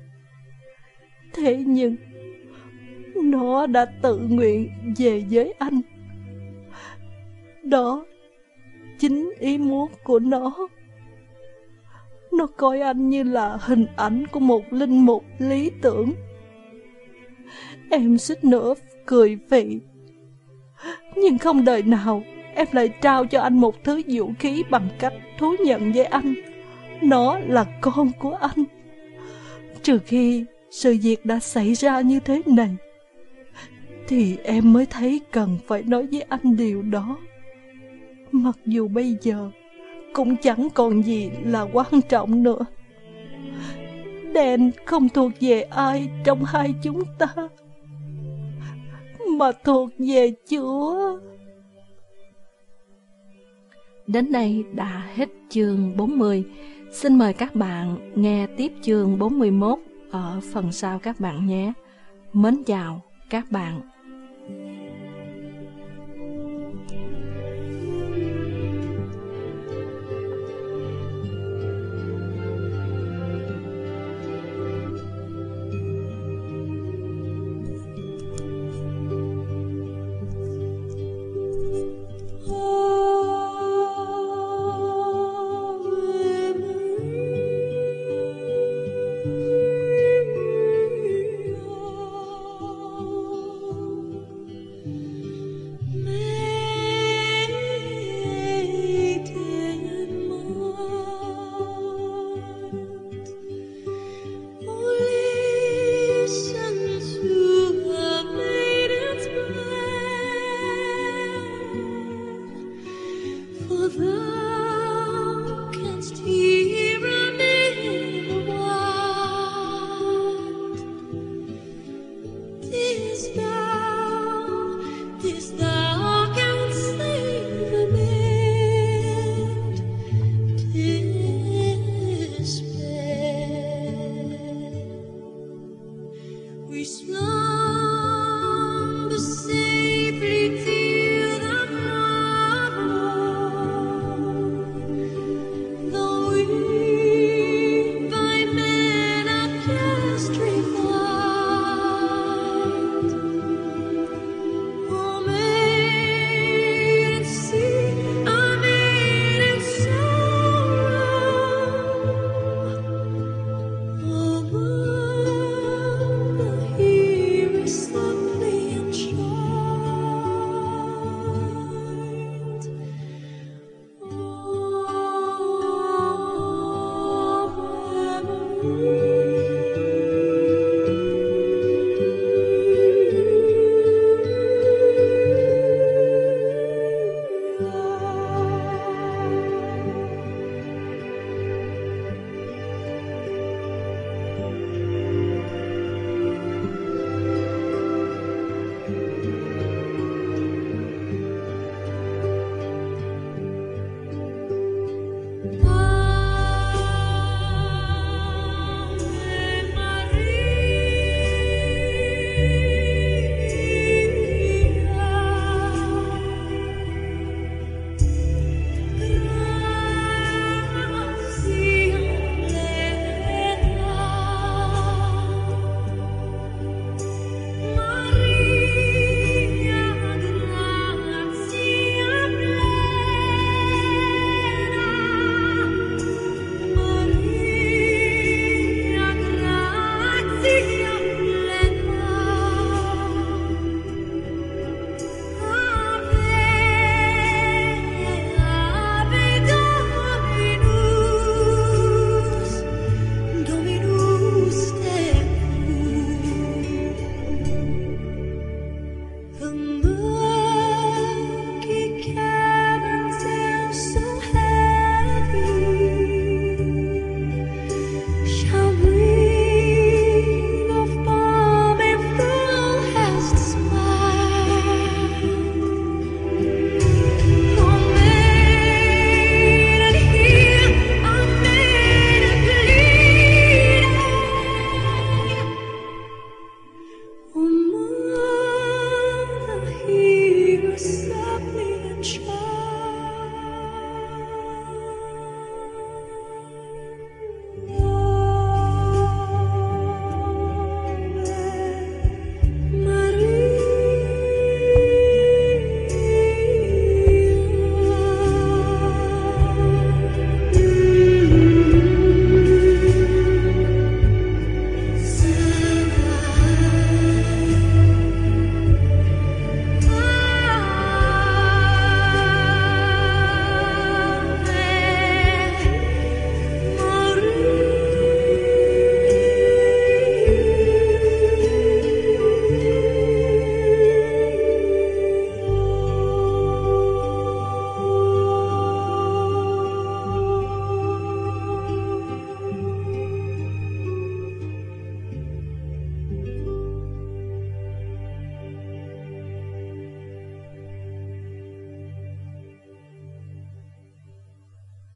Thế nhưng, nó đã tự nguyện về với anh. Đó chính ý muốn của nó. Nó coi anh như là hình ảnh của một linh mục lý tưởng. Em suýt nữa cười vị, Nhưng không đời nào em lại trao cho anh một thứ vũ khí bằng cách thú nhận với anh. Nó là con của anh. Trừ khi sự việc đã xảy ra như thế này, thì em mới thấy cần phải nói với anh điều đó. Mặc dù bây giờ cũng chẳng còn gì là quan trọng nữa. Đèn không thuộc về ai trong hai chúng ta, mà thuộc về Chúa. Đến đây đã hết chương 40. Xin mời các bạn nghe tiếp chương 41 ở phần sau các bạn nhé. Mến chào các bạn.